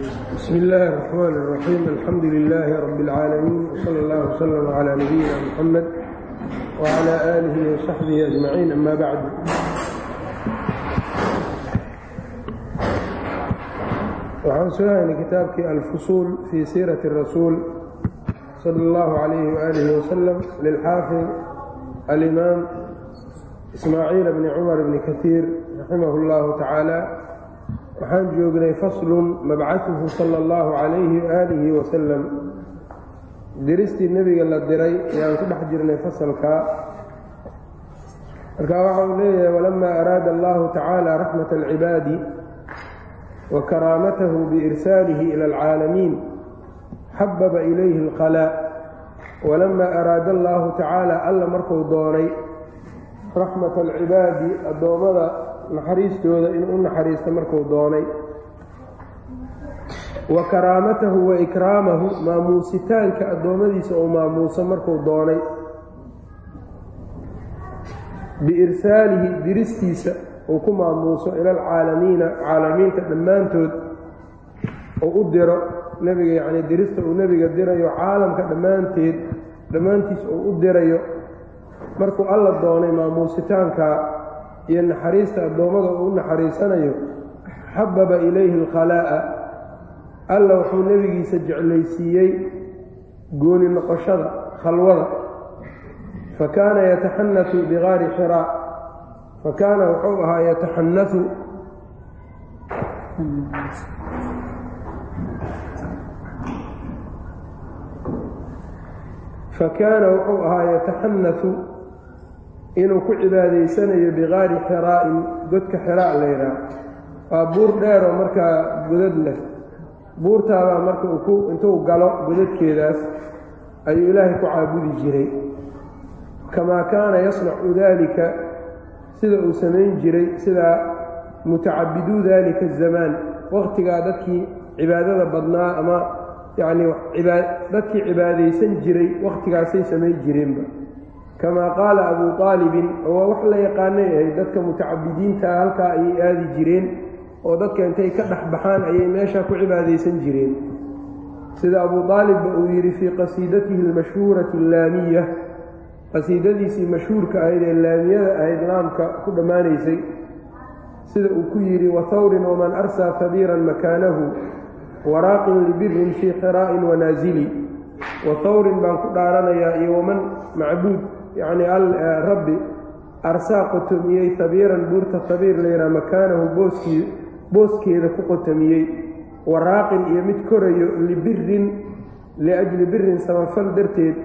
bsm اllaahi الرحmn الرaxيim alxamdu لilaahi rab اlcaalamiin wslى اllah wslm عlى nabiyina mxamed wعlى آlihi وصaxbihi أجmaciin ama bacd waxaan soo haynay kitaabkii alfusuul fii siiraةi الrasuul salى اllahu عalayh وآlih wslm lilxaafid alimaam ismaaciil bni cumar bni kahiir raximah اllahu tacaala waxaan joognay faslun mabcahuhu sala allahu calayhi waaalihi wasalam diristii nebiga la diray ayaan ku dhex jirnay fasalkaa marka waxa uu leeyahay walamaa araada allahu tacaala raxmata alcibaadi wa karaamatahu biirsaalihi ila alcaalamiin xababa ilayhi alqalaa. Walamaa araada allahu tacaala alla markuu doonay raxmata alcibaadi addoommada naxariistooda inuu u naxariisto markuu doonay. Wa karaamatahu wa ikraamahu maamuusitaanka addoommadiisa uu maamuuso markuu doonay. Biirsaalihi diristiisa uu ku maamuuso ila alcaalamiina caalamiinta dhammaantood uu u diro nebiga yacnii dirista uu nebiga dirayo caalamka dhammaanteed dhammaantiis uu u dirayo. Markuu alla doonay maamuusitaanka iyo naxariista addoommada uu u naxariisanayo xababa ilayhi alkhalaa'a. Alla wuxuu nebigiisa jeclaysiiyey gooni noqoshada khalwada. Fa kaana yataxanatu bigaari xiraa. Fa kaana wuxuu ahaa yataxanatu fa kaana wuxuu ahaa yataxanatu inuu ku cibaadaysanayo bigaari xiraa'in godka xiraa la yidhaah waa buur dheeroo markaa godad leh. Buurtaabaa marka intuu galo godadkeedaas ayuu ilaahay ku caabudi jiray. Kamaa kaana yasnacu daalika sida uu samayn jiray sidaa mutacabiduu daalika azamaan wakhtigaa dadkii cibaadada badnaa ama yacnii dadkii cibaadaysan jiray wakhtigaasay samayn jireenba kamaa qaala abuu aalibin oo waa wax la yaqaanay ahayd dadka mutacabidiintaa halkaa ayay aadi jireen oo dadka intay ka dhex baxaan ayay meeshaa ku cibaadaysan jireen sida abuu aalibba uu yidhi fii qasiidatihi almashhuurati allaamiya qasiidadiisii mashhuurka ahayd ee laamiyada ahayd laamka ku dhammaanaysay sida uu ku yidhi wahawrin waman arsaa fabiiran makaanahu waraaqin libirin fii xiraa'in wanaasili wahawrin baan ku dhaaranayaa iyo waman macbuud yacnii rabbi arsaa qotomiyey habiiran buurta habiir layidhaha makaanahu booskii booskeeda ku qotomiyey waraaqin iyo mid korayo libirin liajli birin samafal darteed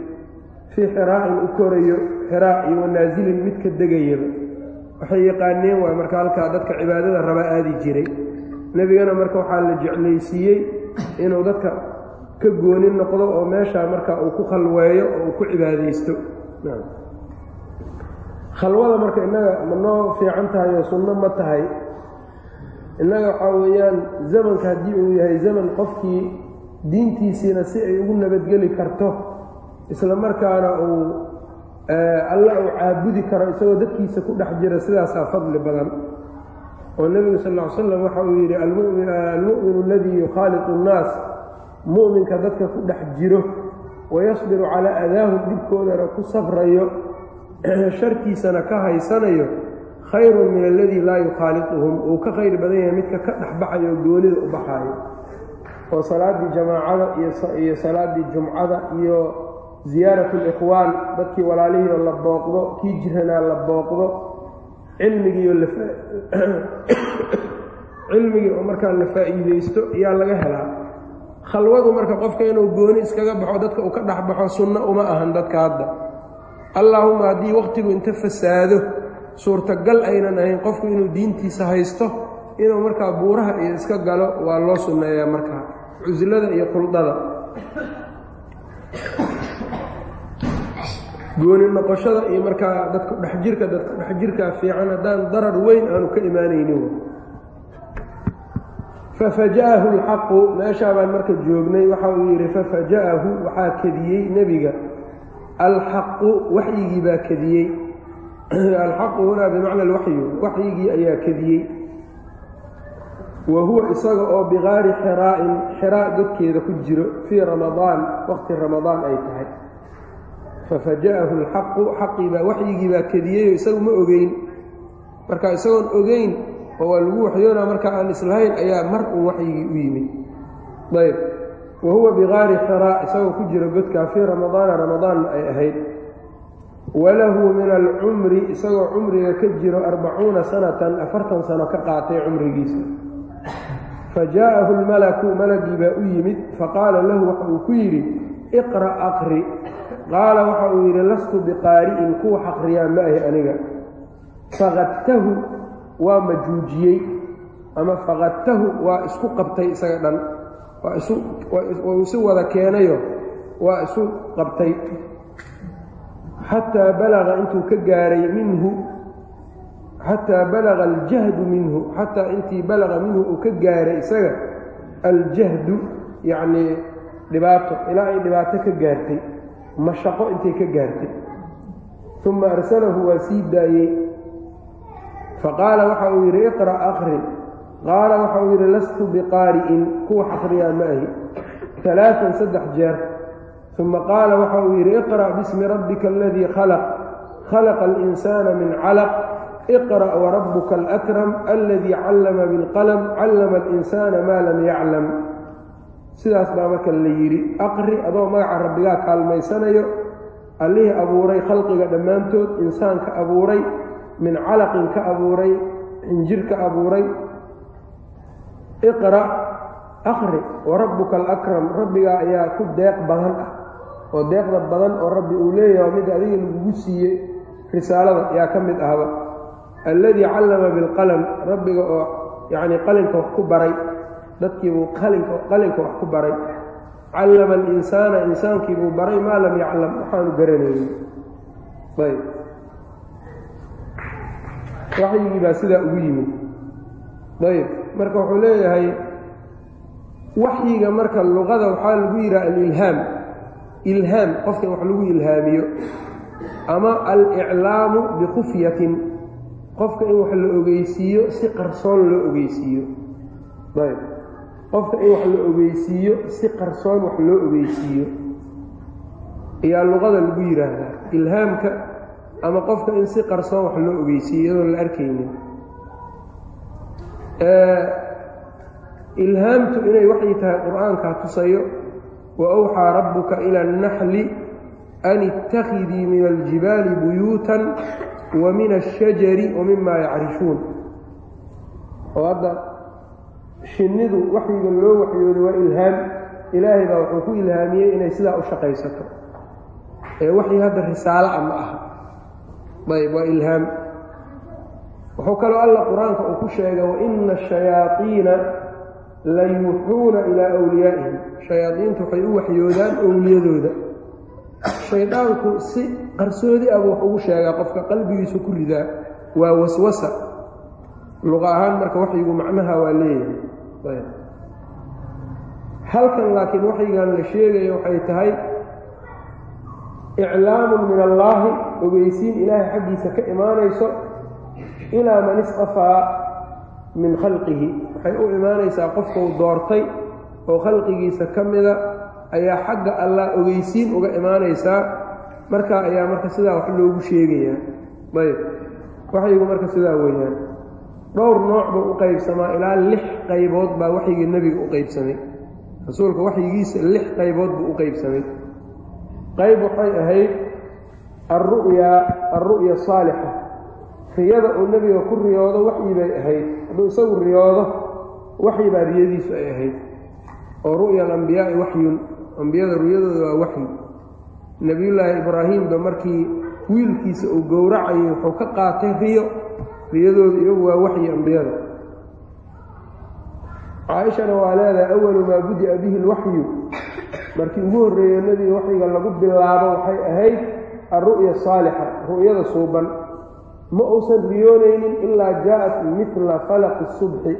fii xiraa'in u korayo xiraa iyo wanaasilin mid ka degayaba. Waxay yaqaaneen waay marka halkaa dadka cibaadada rabaa aadi jiray. Nebigana marka waxaa la jeclaysiiyey inuu dadka ka gooni noqdo oo meeshaa marka uu ku khalweeyo oo uu ku cibaadaysto khalwada marka innaga ma noo fiican tahay oo sunno ma tahay innaga waxaa weeyaan zamanka haddii uu yahay zaman qofkii diintiisiina si ay ugu nabadgeli karto isla markaana uu alla uu caabudi karo isagoo dadkiisa ku dhex jira sidaasaa fadli badan. Oo nebigu sal ly slam waxa uu yidhi almu'minu aladii yukhaaliqu annaas mu'minka dadka ku dhex jiro wayasbiru calaa adaahum dhibkoodana ku safrayo sharkiisana ka haysanayo khayrun min aladii laa yukhaaliquhum uu ka khayr badan yahay midka ka dhexbaxayo oo goonida u baxaayo oo salaaddii jamaacada iyo salaaddii jumcada iyo ziyaaratu likhwaan dadkii walaalihiioo la booqdo kii jiranaa la booqdo cilmigiio cilmigii oo markaa la faa'iidaysto ayaa laga helaa khalwadu marka qofka inuu gooni iskaga baxo dadka uu ka dhex baxo sunno uma ahan dadka hadda. Allaahuma haddii wakhtigu inta fasaado suurtagal aynan ahayn qofku inuu diintiisa haysto inuu markaa buuraha iyo iska galo waa loo sunneeyaa markaa cuslada iyo quldada. Gooni noqoshada iyo markaa dadku dhexjirka dadku dhexjirkaa fiican haddaan darar weyn aanu ka imaanaynin fafaja'ahu alxaqu meeshaa baan marka joognay waxa uu yidhi fafaja'ahu waxaa kediyey nebiga. alxaqu waxyigii baa kediyey alxaqu hunaa bimacna alwaxyu waxyigii ayaa kediyey wa huwa isaga oo biqaari xiraa'in xiraa godkeeda ku jiro fii ramadaan waqti ramadaan ay tahay. fafaja'ahu alxaqu xaqii baa waxyigii baa kediyeyoo isagu ma ogeyn. marka isagoon ogeyn oo waa lagu waxyoonaa marka aan islahayn ayaa mar uu waxyigii u yimid. Ayb wa huwa biqaari xiraa isagoo ku jiro godkaa fii ramadaana ramadaanna ay ahayd. Walahu min alcumri isagoo cumriga ka jiro arbacuuna sanatan afartan sano ka qaatay cumrigiisa. Fa jaa'ahu lmalaku malagii baa u yimid faqaala lahu waxa uu ku yidhi iqra' aqri. Qaala waxa uu yidhi lastu biqaari'in kuwa xaqriyaa ma ahi aniga. Faqadtahu waa majuujiyey ama faqadtahu waa isku qabtay isaga dhan. Waa isu wada keenayo. Waa isu qabtay. Xataa balaga intuu ka gaaray minhu xataa balaga aljahdu minhu xataa intii balaga minhu uu ka gaaray isaga aljahdu yacnii dhibaato ilaa ay dhibaato ka gaartay mashaqo intay ka gaartay. Uma arsalahu waa sii daayey faqaala waxa uu yidhi iqra' aqri qaala waxa uu yidhi lastu biqaari'in. Kuwa xaqriyaa ma ahi. Alaaan saddex jeer. Uma qaala waxa uu yidhi iqra' bismi rabbika aladii khalaq. Khalaqa alinsaana min calaq. Iqra' warabuka alakram aladii callama bilqalm callama alinsaana maa lam yaclam. Sidaas baa marka la yidhi aqri adoo magaca rabbigaa kaalmaysanayo allihii abuuray khalqiga dhammaantood insaanka abuuray min calaqin ka abuuray xinjir ka abuuray. Iqra' aqri warabbuka alakram rabbigaa ayaa ku deeq badan ah oo deeqda badan oo rabbi uu leeyahay mid adiga lagugu siiyey risaalada ayaa ka mid ahba. Alladii callama bilqalam rabbiga oo yacnii qalinka wax ku baray dadkiibuu qalinka wax ku baray. Callama alinsaana insaankiibuu baray maa lam yaclam waxaanu garanaynin ayb waxyigii baa sidaa ugu yimid. Ayb marka wuxuu leeyahay waxyiga marka luqada waxaa lagu yidhaha alilhaam ilhaam. Qofka in wax lagu ilhaamiyo. Ama aliclaamu bikufyatin qofka in wax la ogeysiiyo si qarsoon loo ogeysiiyo. Ayb qofka in wax la ogeysiiyo si qarsoon wax loo ogeysiiyo. Ayaa luqada lagu yidhaahdaa. Ilhaamka ama qofka in si qarsoon wax loo ogeysiiyo iyadoon la arkaynin. Ilhaamtu inay waxay tahay qur'aankaa tusayo wa awxaa rabbuka ila annaxli an ittakhidii min aljibaali buyuutan wa min ashajari wa mima yacrifuun oo hadda shinnidu waxyiga loo waxyooday waa ilhaam. Ilaahay baa wuxuu ku ilhaamiyey inay sidaa u shaqaysato. Ee waxii hadda risaalo ah aha ayb waa ilhaam wuxuu kaloo alla qur'aanka uu ku sheegay waina ashayaaiina la yuuxuuna ilaa wliyaa'ihim shayaadiintu waxay u waxyoodaan owliyadooda shaydaanku si qarsoodi ah wax ugu sheegaa qofka qalbigiisu ku ridaa waa waswasa. Luqa ahaan marka waxyigu macnaha waa leeyahay. Halkan laakiin waxyigan la sheegaya waxay tahay iclaamun min allaahi ogeysiin ilaahay xaggiisa ka imaanayso ilaa man istafaa min khalqihi. Waxay u imaanaysaa qofkuu doortay oo khalqigiisa ka mida ayaa xagga allah ogeysiin uga imaanaysaa. Markaa ayaa marka sidaa wax loogu sheegayaa ayb waxyigu marka sidaa weeyaan. Dhowr nooc buu u qaybsamaa ilaa lix qaybood baa waxyigii nebiga u qaybsamay. Rasuulka waxyigiisa lix qaybood buu u qaybsamay qayb waxay ahayd alru'yaa alru'ya asaalixa riyada uu nebiga ku riyoodo waxyi bay ahayd. Hadduu isagu riyoodo waxyi baa riyadiisu ay ahayd. Oo ru'ya alambiyaai waxyun ambiyada ruyadooda waa waxyi. Nebiyullaahi ibraahiimba markii wiilkiisa uu gowracayay wuxuu ka qaatay riyo. Riyadooda iyagu waa waxyi ambiyada. Caaishana waa leedahay awalu maa budi'a bihi alwaxyu markii ugu horreeyo nebiga waxyiga lagu bilaabo waxay ahayd alru'ya saalixa ru'yada suuban. Ma uusan riyoonaynin ilaa jaa'at midla falaqi subxi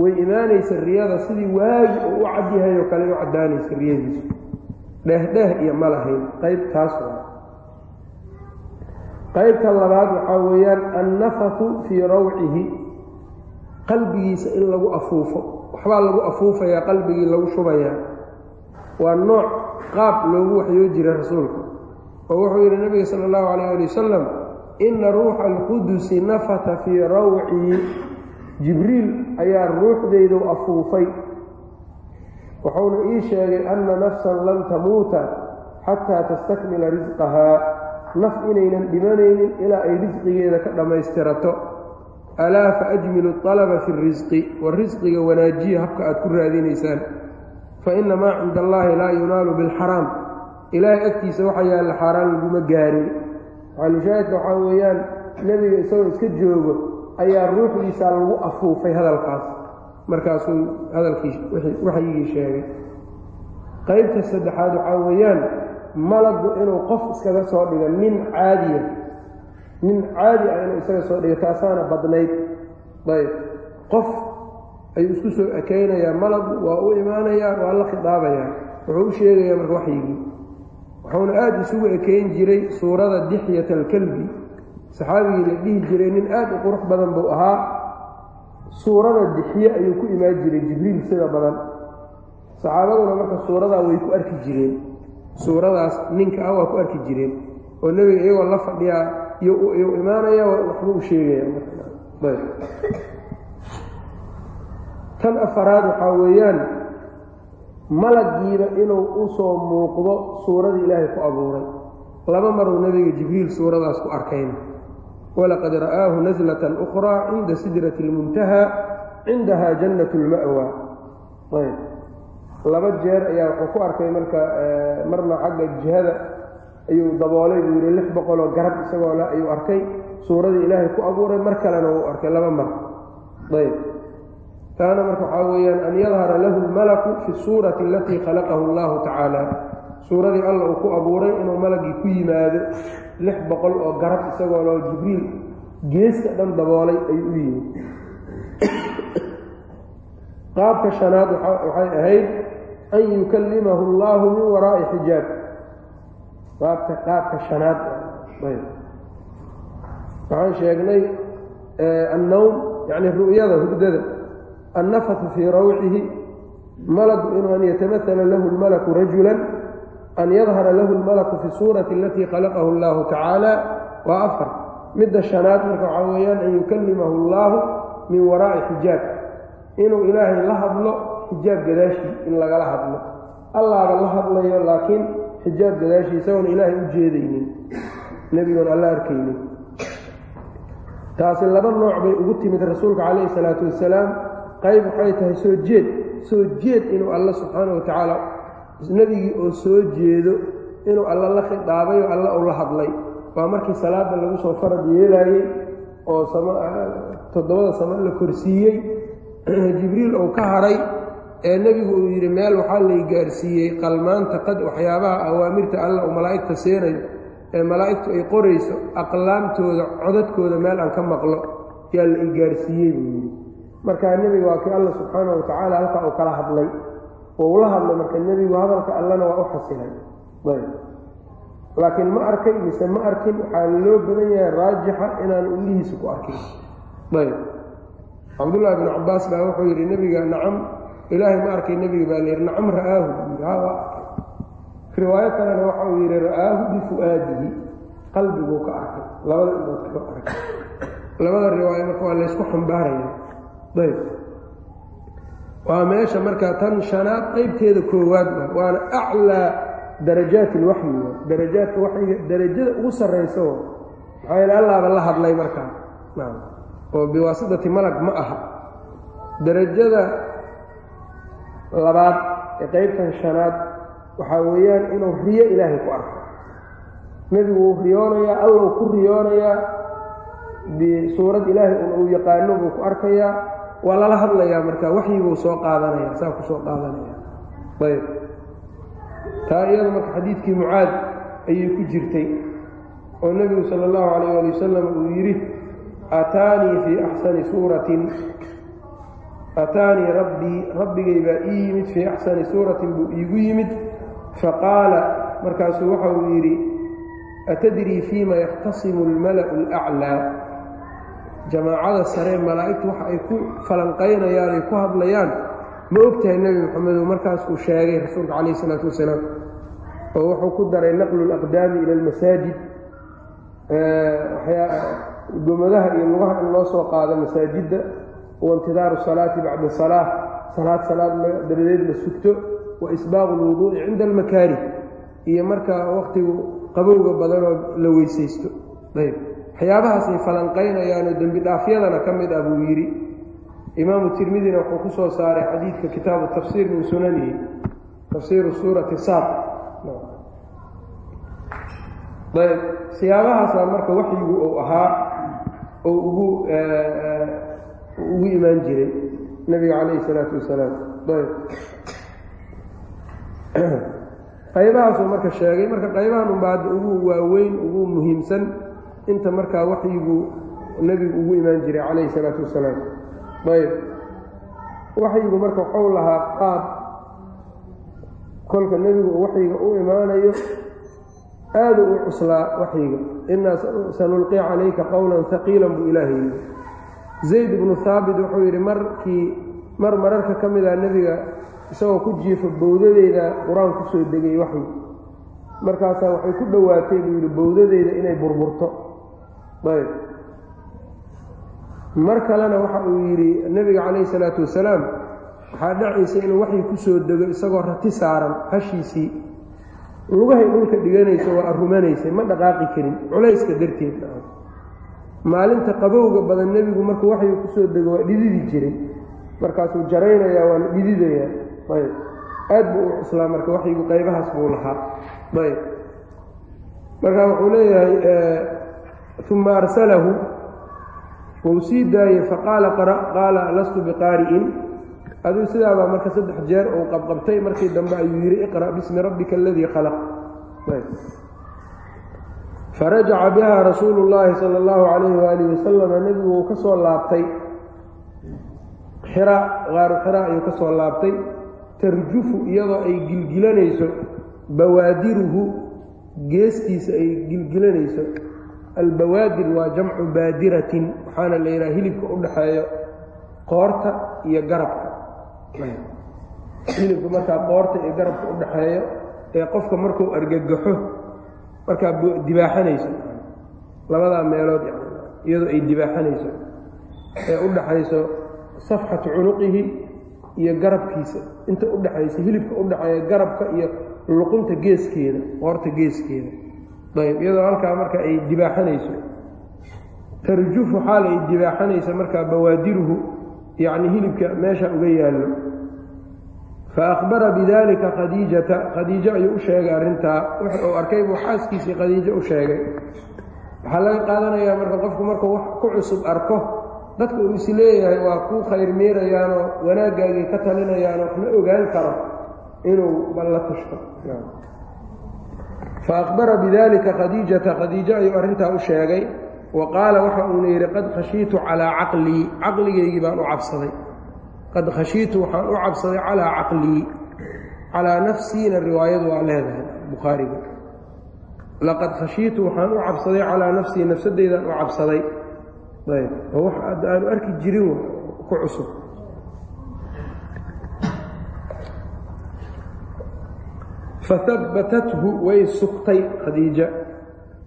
way imaanaysa riyada sidii waagi uu u cadyahay oo kale u caddaanaysa riyadiisu. Dheehdheeh iyo ma lahayn. Qayb taas waa. Qaybta labaad waxaa weeyaan annafatu fii rawcihi. Qalbigiisa in lagu afuufo. Waxbaa lagu afuufayaa qalbigii lagu shubayaa waa nooc qaab loogu waxyoo jiray rasuulka oo wuxuu yidhi nebiga sala allahu calayh ali wasalam inna ruuxa alqudusi nafata fii rawcii jibriil ayaa ruuxdaydu afuufay. Wuxuuna ii sheegay anna nafsan lan tamuuta xataa tastakmila risqahaa naf inaynan dhimanaynin ilaa ay risqigeeda ka dhammaystirato. Alaa fa ajmilu alaba fi risqi war risqiga wanaajiya habka aad ku raadinaysaan fa inna maa cinda allaahi laa yunaalu bilxaraam ilaahay agtiisa waxa yaalla xaaraan laguma gaarin maxalushaahidka waxaa weeyaan nebiga isagoo iska joogo ayaa ruuxdiisaa lagu afuufay hadalkaas markaasuu hadalkii waxyigii sheegay qaybta saddexaad waxaa weeyaan malagu inuu qof iskaga soo dhigo nin caadiya nin caadi ah inuu isaga soo dhigo taasaana badnayd ayb qof ayuu isku soo ekaynayaa malagu waa u imaanayaa waa la khidaabayaa wuxuu u sheegayaa marka waxyigii. Wuxuuna aada isugu ekeyn jiray suurada dixyat alkalbi saxaabigii la dhihi jiray nin aad u qurux badan buu ahaa. Suurada dixye ayuu ku imaan jiray jibriil sida badan. Saxaabaduna marka suuradaa way ku arki jireen. Suuradaas ninka ah waa ku arki jireen. Oo nebiga iyagoo la fadhiyaa iyuu imaanaya waxba u sheegaya tan afaraad waxaa weeyaan malagiiba inuu u soo muuqdo suuradii ilaahay ku abuuray. Laba maruu nebiga jibriil suuradaas ku arkayna walaqad ra'aahu naslatan ukhraa cinda sidrati اlmuntaha cindaha jannat اlma'wa ayb. Laba jeer ayaa wuxuu ku arkay marka marna xagga jihada ayuu daboolay buu yidhi lix boqoloo garab isagoo ayuu arkay. Suuradii ilaahay ku abuuray mar kalena wuu arkay laba mar. Ayb taana marka waxaa weeyaan an yadhara lahu lmalaku fi suurati alatii khalaqahu allahu tacaala. Suuradii alla uu ku abuuray inuu malagii ku yimaado lix boqol oo garab isagoo loo jibriil geeska dhan daboolay ayuu u yimid. Qaabka shanaad waxay ahayd an yukallimahu allahu min waraa'i xijaab. Qaabka qaabka shanaad waxaan sheegnay annowm yacni ru'yada hurdada annafatu fii rawcihi malagu inuu an yatamatala lahu lmalaku rajulan an yadhara lahu lmalaku fi suurati alatii khalaqahu allahu tacaala waa afar midda shanaad marka waxaa weeyaan an yukallimahu allaahu min waraa'i xijaab inuu ilaahay la hadlo xijaab gadaashii in lagala hadlo allaaba la hadlayo laakiin xijaab gadaashii isagoona ilaahay u jeedaynin nebigoon alla arkaynin taasi laba nooc bay ugu timid rasuulka calayhi salaatu wasalaam qayb waxay tahay soo jeed soo jeed inuu alla subxaana wa tacaala nebigii oo soo jeedo inuu alla la khidaabayo alla uu la hadlay. Waa markii salaada lagu soo farad yeelaayey oo toddobada samo la korsiiyey. Jibriil uu ka haray ee nebigu uu yidhi meel waxaa lay gaarsiiyey qalmaanta qad waxyaabaha awaamirta alla uu malaa'igta seenayo ee malaa'igtu ay qorayso aqlaamtooda codadkooda meel aan ka maqlo yaa la i gaarsiiyey buu yidhi markaa nebiga waa kii alla subxaana wa tacaala halkaa uu kala hadlay. Oo ula hadlay marka nebigu hadalka allana waa u xasilay laakiin ma arkay mise ma arkin waxaa loo badan yahay raajixa inaanu illihiisa ku arkin. Cabdullaahi bnu cabbaas baa wuxuu yidhi nebiga nacam. Ilaahay ma arkay nebiga baa layidhi nacam ra'aahu. Waa arkay. Riwaayo kalena waxa uu yidhi ra'aahu bifu'aadihi qalbiguu ka arkay. Labada indood kama arkay. Labada riwaayo marka waa laysku xambaaraya ayb waa meesha marka tan shanaad qaybteeda koowaad wa waana aclaa darajaat ilwaxyi wa darajaadka waxyiga darajada ugu sarrayso maxaa yeele allaaba la hadlay markaa. Oo biwaasitati malag ma aha. Darajada labaad ee qaybtan shanaad waxaa weeyaan inuu riyo ilaahay ku arko. Nebigu wuu riyoonayaa allou ku riyoonayaa bisuurad ilaahay uu yaqaano buu ku arkayaa waa lala hadlayaa marka waxyibuu soo qaadanaya saa ku soo qaadanaya. Ayb. Taa iyada marka xadiidkii mucaad ayay ku jirtay oo nebigu sala allahu calayh ali wasalam uu yidhi aataanii fii axsani suuratin. Aataanii rabbii rabbigay baa ii yimid fii axsani suuratin buu iigu yimid. Faqaala markaasuu waxa uu yidhi atadrii fiima yakhtasimu almala'u alaclaa jamaacada saree malaa'igtu waxa ay ku falanqaynayaan ay ku hadlayaan ma ogtahay nebi moxamedow markaas uu sheegay rasuulka calayh isalaatu wasalaam oo wuxuu ku daray naqlu laqdaami ila almasaajid gomadaha iyo lugaha in loo soo qaado masaajidda waintidaaru salaati bacda salaa salaad salaad dabadeed la sugto wa isbaaqu lwuduu'i cinda almakaarih iyo markaa wakhtigu qabowga badanoo la weysaysto. Ayb waxyaabahaasay falanqaynayaanoo dembi dhaafyadana ka mid ah buu yidhi. Imaamu tirmidina wuxuu ku soo saaray xadiidka kitaabu tafsiir min sunanihi tafsiiru suurati saad. Ayb siyaabahaasa marka waxyigu uu ahaa oo ugu ugu imaan jiray nebiga calayhi isalaatu wasalaam. Ayb qaybahaasuu marka sheegay marka qaybahan unbaa ugu waaweyn ugu muhiimsan inta markaa waxyigu nebigu ugu imaan jiray calayhi isalaatu wasalaam. Ayb. Waxyigu marka waxuu lahaa qaab kolka nebigu waxyiga u imaanayo aadu u cuslaa waxyiga. Innaa sanulqi calayka qowlan haqiilan buu ilaahay yidhi. Zayd ibnu haabit wuxuu yidhi markii mar mararka ka mid ah nebiga isagoo ku jiifo bowdadeyda qur'aan ku soo degay waxyi. Markaasaa waxay ku dhowaatay buu yidhi bowdadeyda inay burburto ayb. Mar kalena waxa uu yidhi nebiga calayhi salaatu wasalaam waxaa dhacaysa inuu waxyi ku soo dego isagoo rati saaran hashiisii lugahay dhulka dhiganayso waa arumanaysay ma dhaqaaqi karin culayska darteed maalinta qabowga badan nebigu markuu waxyu ku soo dego waa dhididi jiray. Markaasuu jaraynayaa waana dhididayaa. Ayb. Aad buu u cuslaa marka waxyigu qaybahaas buu lahaa. Ayb. Marka wuxuu leeyahay uma arsalahu wuu sii daayey faqaala qaala lastu biqaari'in aduu sidaabaa marka saddex jeer uu qabqabtay markii dambe ayuu yidhi iqra' bismi rabbika aladii khalaq farajaca biha rasuulu llaahi sala allahu calayhi waalihi wasalama nebigu wuu ka soo laabtay xira qaaru xira ayuu ka soo laabtay tarjufu iyadoo ay gilgilanayso bawaadiruhu geestiisa ay gilgilanayso albawaadir waa jamcu baadiratin waxaana la yidhaha hilibka u dhaxeeyo qoorta iyo garabka. Hilibka markaa qoorta iyo garabka u dhaxeeyo ee qofka markuu argagaxo markaa dibaaxanayso. Labadaa meelood iyadoo ay dibaaxanayso ee u dhaxayso safxatu cunuqihi iyo garabkiisa. Inta u dhaxaysa hilibka u dhaxeeya garabka iyo luqunta geeskeeda qoorta geeskeeda ayb iyadoo halkaa marka ay dibaaxanayso. Tarjufu xaal ay dibaaxanaysa markaa bawaadiruhu yacni hilibka meesha uga yaallo. Fa akhbara bidalika khadiijata khadiijo ayuu u sheegay arrintaa. Wix uu arkay buu xaaskiisii khadiijo u sheegay. Waxaa laga qaadanayaa marka qofku markuu wax ku cusub arko dadka uu is leeyahay waa kuu khayr miirayaanoo wanaaggaagii ka talinayaanoo waxma ogaan karo inuu balla tashto fa akhbara bidalika khadiijata khadiijo ayuu arrintaa u sheegay wa qaala waxa uuna yidhi qad khashiitu calaa caqlii caqligaygii baan u cabsaday qad khashiitu waxaan u cabsaday calaa caqlii calaa nafsiina riwaayadu waa leedahay bukhaariga laqad khashiitu waxaan u cabsaday calaa nafsii nafsadeydaan u cabsaday ayb oo wax aanu arki jirin ku cusub fahabbatathu way sugtay khadiija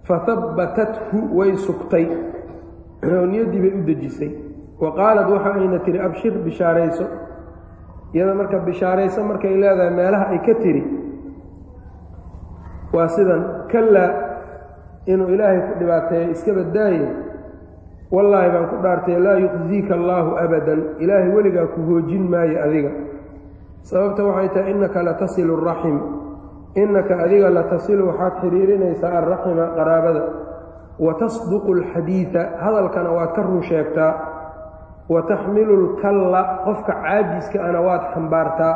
fahabbatathu way sugtay. Oo niyaddii bay u dejisay. Wa qaalad waxa ayna tihi abshir bishaarayso. Iyada marka bishaarayso markay leedahay meelaha ay ka tiri waa sidan kallaa inuu ilaahay ku dhibaateeyo iska badaaye. Wallaahi baan ku dhaartay laa yuqsiika allaahu abadan. Ilaahay weligaa ku hoojin maayo adiga. Sababta waxay tahay innaka latasilu araxim innaka adiga latasilu waxaad xidhiirinaysaa alraxima qaraabada. Wa tasduqu alxadiida hadalkana waad ka run sheegtaa. Wa taxmilu lkalla qofka caajiska ana waad xambaartaa.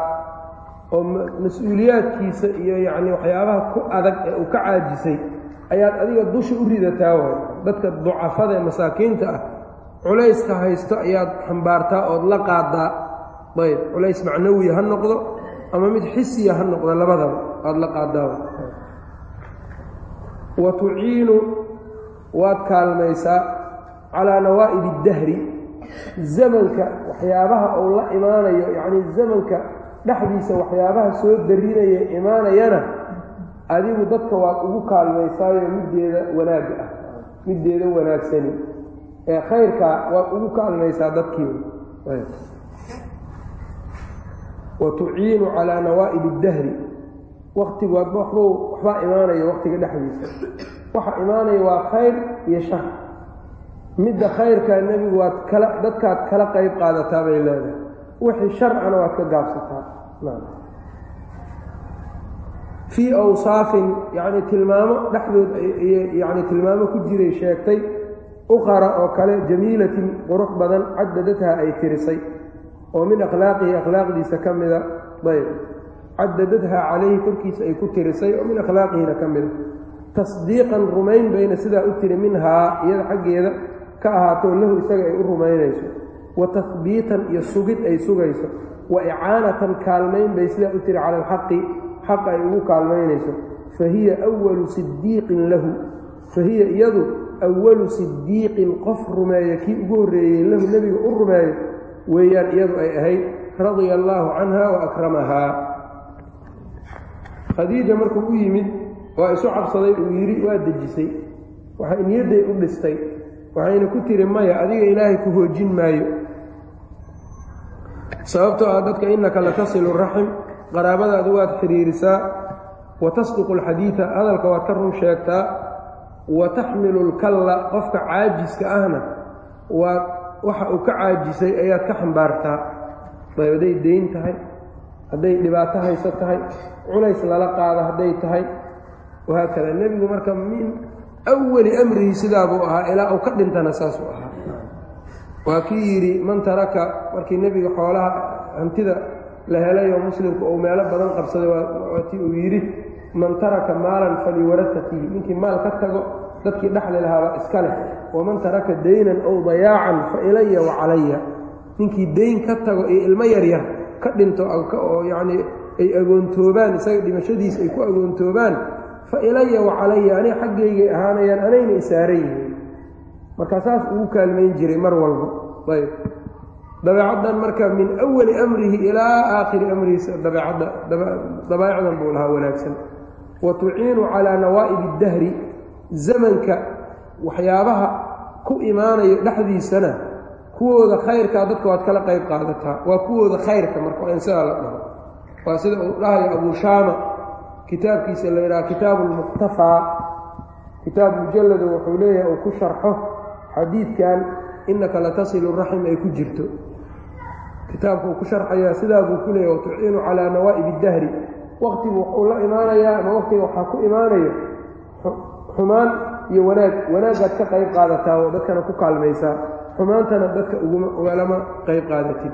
Oo mas'uuliyaadkiisa iyo yacnii waxyaabaha ku adag ee uu ka caajisay ayaad adiga dusha u ridataa waay. Dadka ducafada ee masaakiinta ah culayska haysto ayaad xambaartaa ood la qaadaa. Ayb culays macnawiya ha noqdo ama mid xisiya ha noqdo labadaba aada la qaadaa wa tuciinu waad kaalmaysaa calaa nawaa'ib iddahri zamanka waxyaabaha uu la imaanayo yacnii zamanka dhexdiisa waxyaabaha soo darinaya imaanayana adigu dadka waad ugu kaalmaysaayo middeeda wanaagga ah middeeda wanaagsani. Ee khayrkaa waad ugu kaalmaysaa dadkiiba. Wa tuciinu calaa nawaa'ib iddahri waktigu waxbuu waxbaa imaanaya waktiga dhexdiisa. Waxa imaanaya waa khayr iyo shar midda khayrkaa nebigu waad kala dadkaad kala qayb qaadataa bay leedahay. Wixii sharcana waad ka gaabsataa. Fii awsaafin yacni tilmaamo dhexdood yacni tilmaamo ku jiray sheegtay uqara oo kale jamiilatin qurux badan caddadatha ay tirisay. Oo min akhlaaqihi akhlaaqdiisa ka mida ayb cadadadhaa calayhi korkiisa ay ku tirisay oo min akhlaaqihina ka mida tasdiiqan rumayn bayna sidaa u tiri minhaa iyada xaggeeda ka ahaatoo lahu isaga ay u rumaynayso. Wa tahbiitan iyo sugid ay sugayso. Wa icaanatan kaalmayn bay sidaa u tiri cala alxaqi xaq ay ugu kaalmaynayso. Fa hiya awalu sidiiqin lahu. Fa hiya iyadu awalu sidiiqin qof rumeeya kii ugu horreeyey lahu nebiga u rumeeyo weeyaan iyadu ay ahayd radia allaahu canha wa akramahaa khadiija markuu u yimid waa isu cabsaday uu yidhi waa dejisay. Waxay niyadday u dhistay. Waxayna ku tiri maya adiga ilaahay ku hoojin maayo. Sababtoo ah dadka innaka latasilu raxim qaraabadaadu waad xidhiirisaa wa tasduqu alxadiida hadalka waad ka run sheegtaa. Wa taxmilu lkalla qofka caajiska ahna waad waxa uu ka caajisay ayaad ka xambaartaa. Hadday dayn tahay hadday dhibaato hayso tahay culays lala qaado hadday tahay. Wahaakada nebigu marka min awali amrihi sidaabuu ahaa ilaa uu ka dhintana saasuu ahaa. Waa kii yidhi man taraka markii nebiga xoolaha hantida la helayoo muslimku uu meelo badan qabsaday waa tii uu yidhi man taraka maalan faliwarasatihi ninkii maal ka tago dadkii dhexli lahaaba iska leh. Waman taraka daynan ow dayaacan fa ilaya wa calaya ninkii dayn ka tago iyo ilmo yaryar ka dhinto oo yacnii ay agoontoobaan isaga dhimashadiisa ay ku agoontoobaan fa ilaya wa calaya xaggaygay ahaanayaan anayna isaaran yihiin. Marka saas ugu kaalmayn jiray mar walba. Ayb. Dabeecaddan marka min awali amrihi ilaa aakhiri amrihiisa dabeecadda dabaa'icdan buu lahaa wanaagsan. Wa tuciinu calaa nawaa'ib iddahri zamanka waxyaabaha ku imaanayo dhexdiisana kuwooda khayrkaa dadka waad kala qayb qaadataa. Waa kuwooda khayrka marka waa in sidaa la dhaho. Waa sida uu dhahayo abuu shaama. Kitaabkiisa la yidhaha kitaabu lmuktafaa kitaab mujallado wuxuu leeyahay uu ku sharxo xadiidkan innaka latasilu raxim ay ku jirto. Kitaabka uu ku sharxayaa sidaa buu ku leeyahy watuciinu calaa nawaa'ib iddahri waktigu wuxuu la imaanayaa ama waktiga waxaa ku imaanayo xumaan iyo wanaag. Wanaagaad ka qayb qaadataa oo dadkana ku kaalmaysaa xumaantana dadka ugalama qayb qaadatid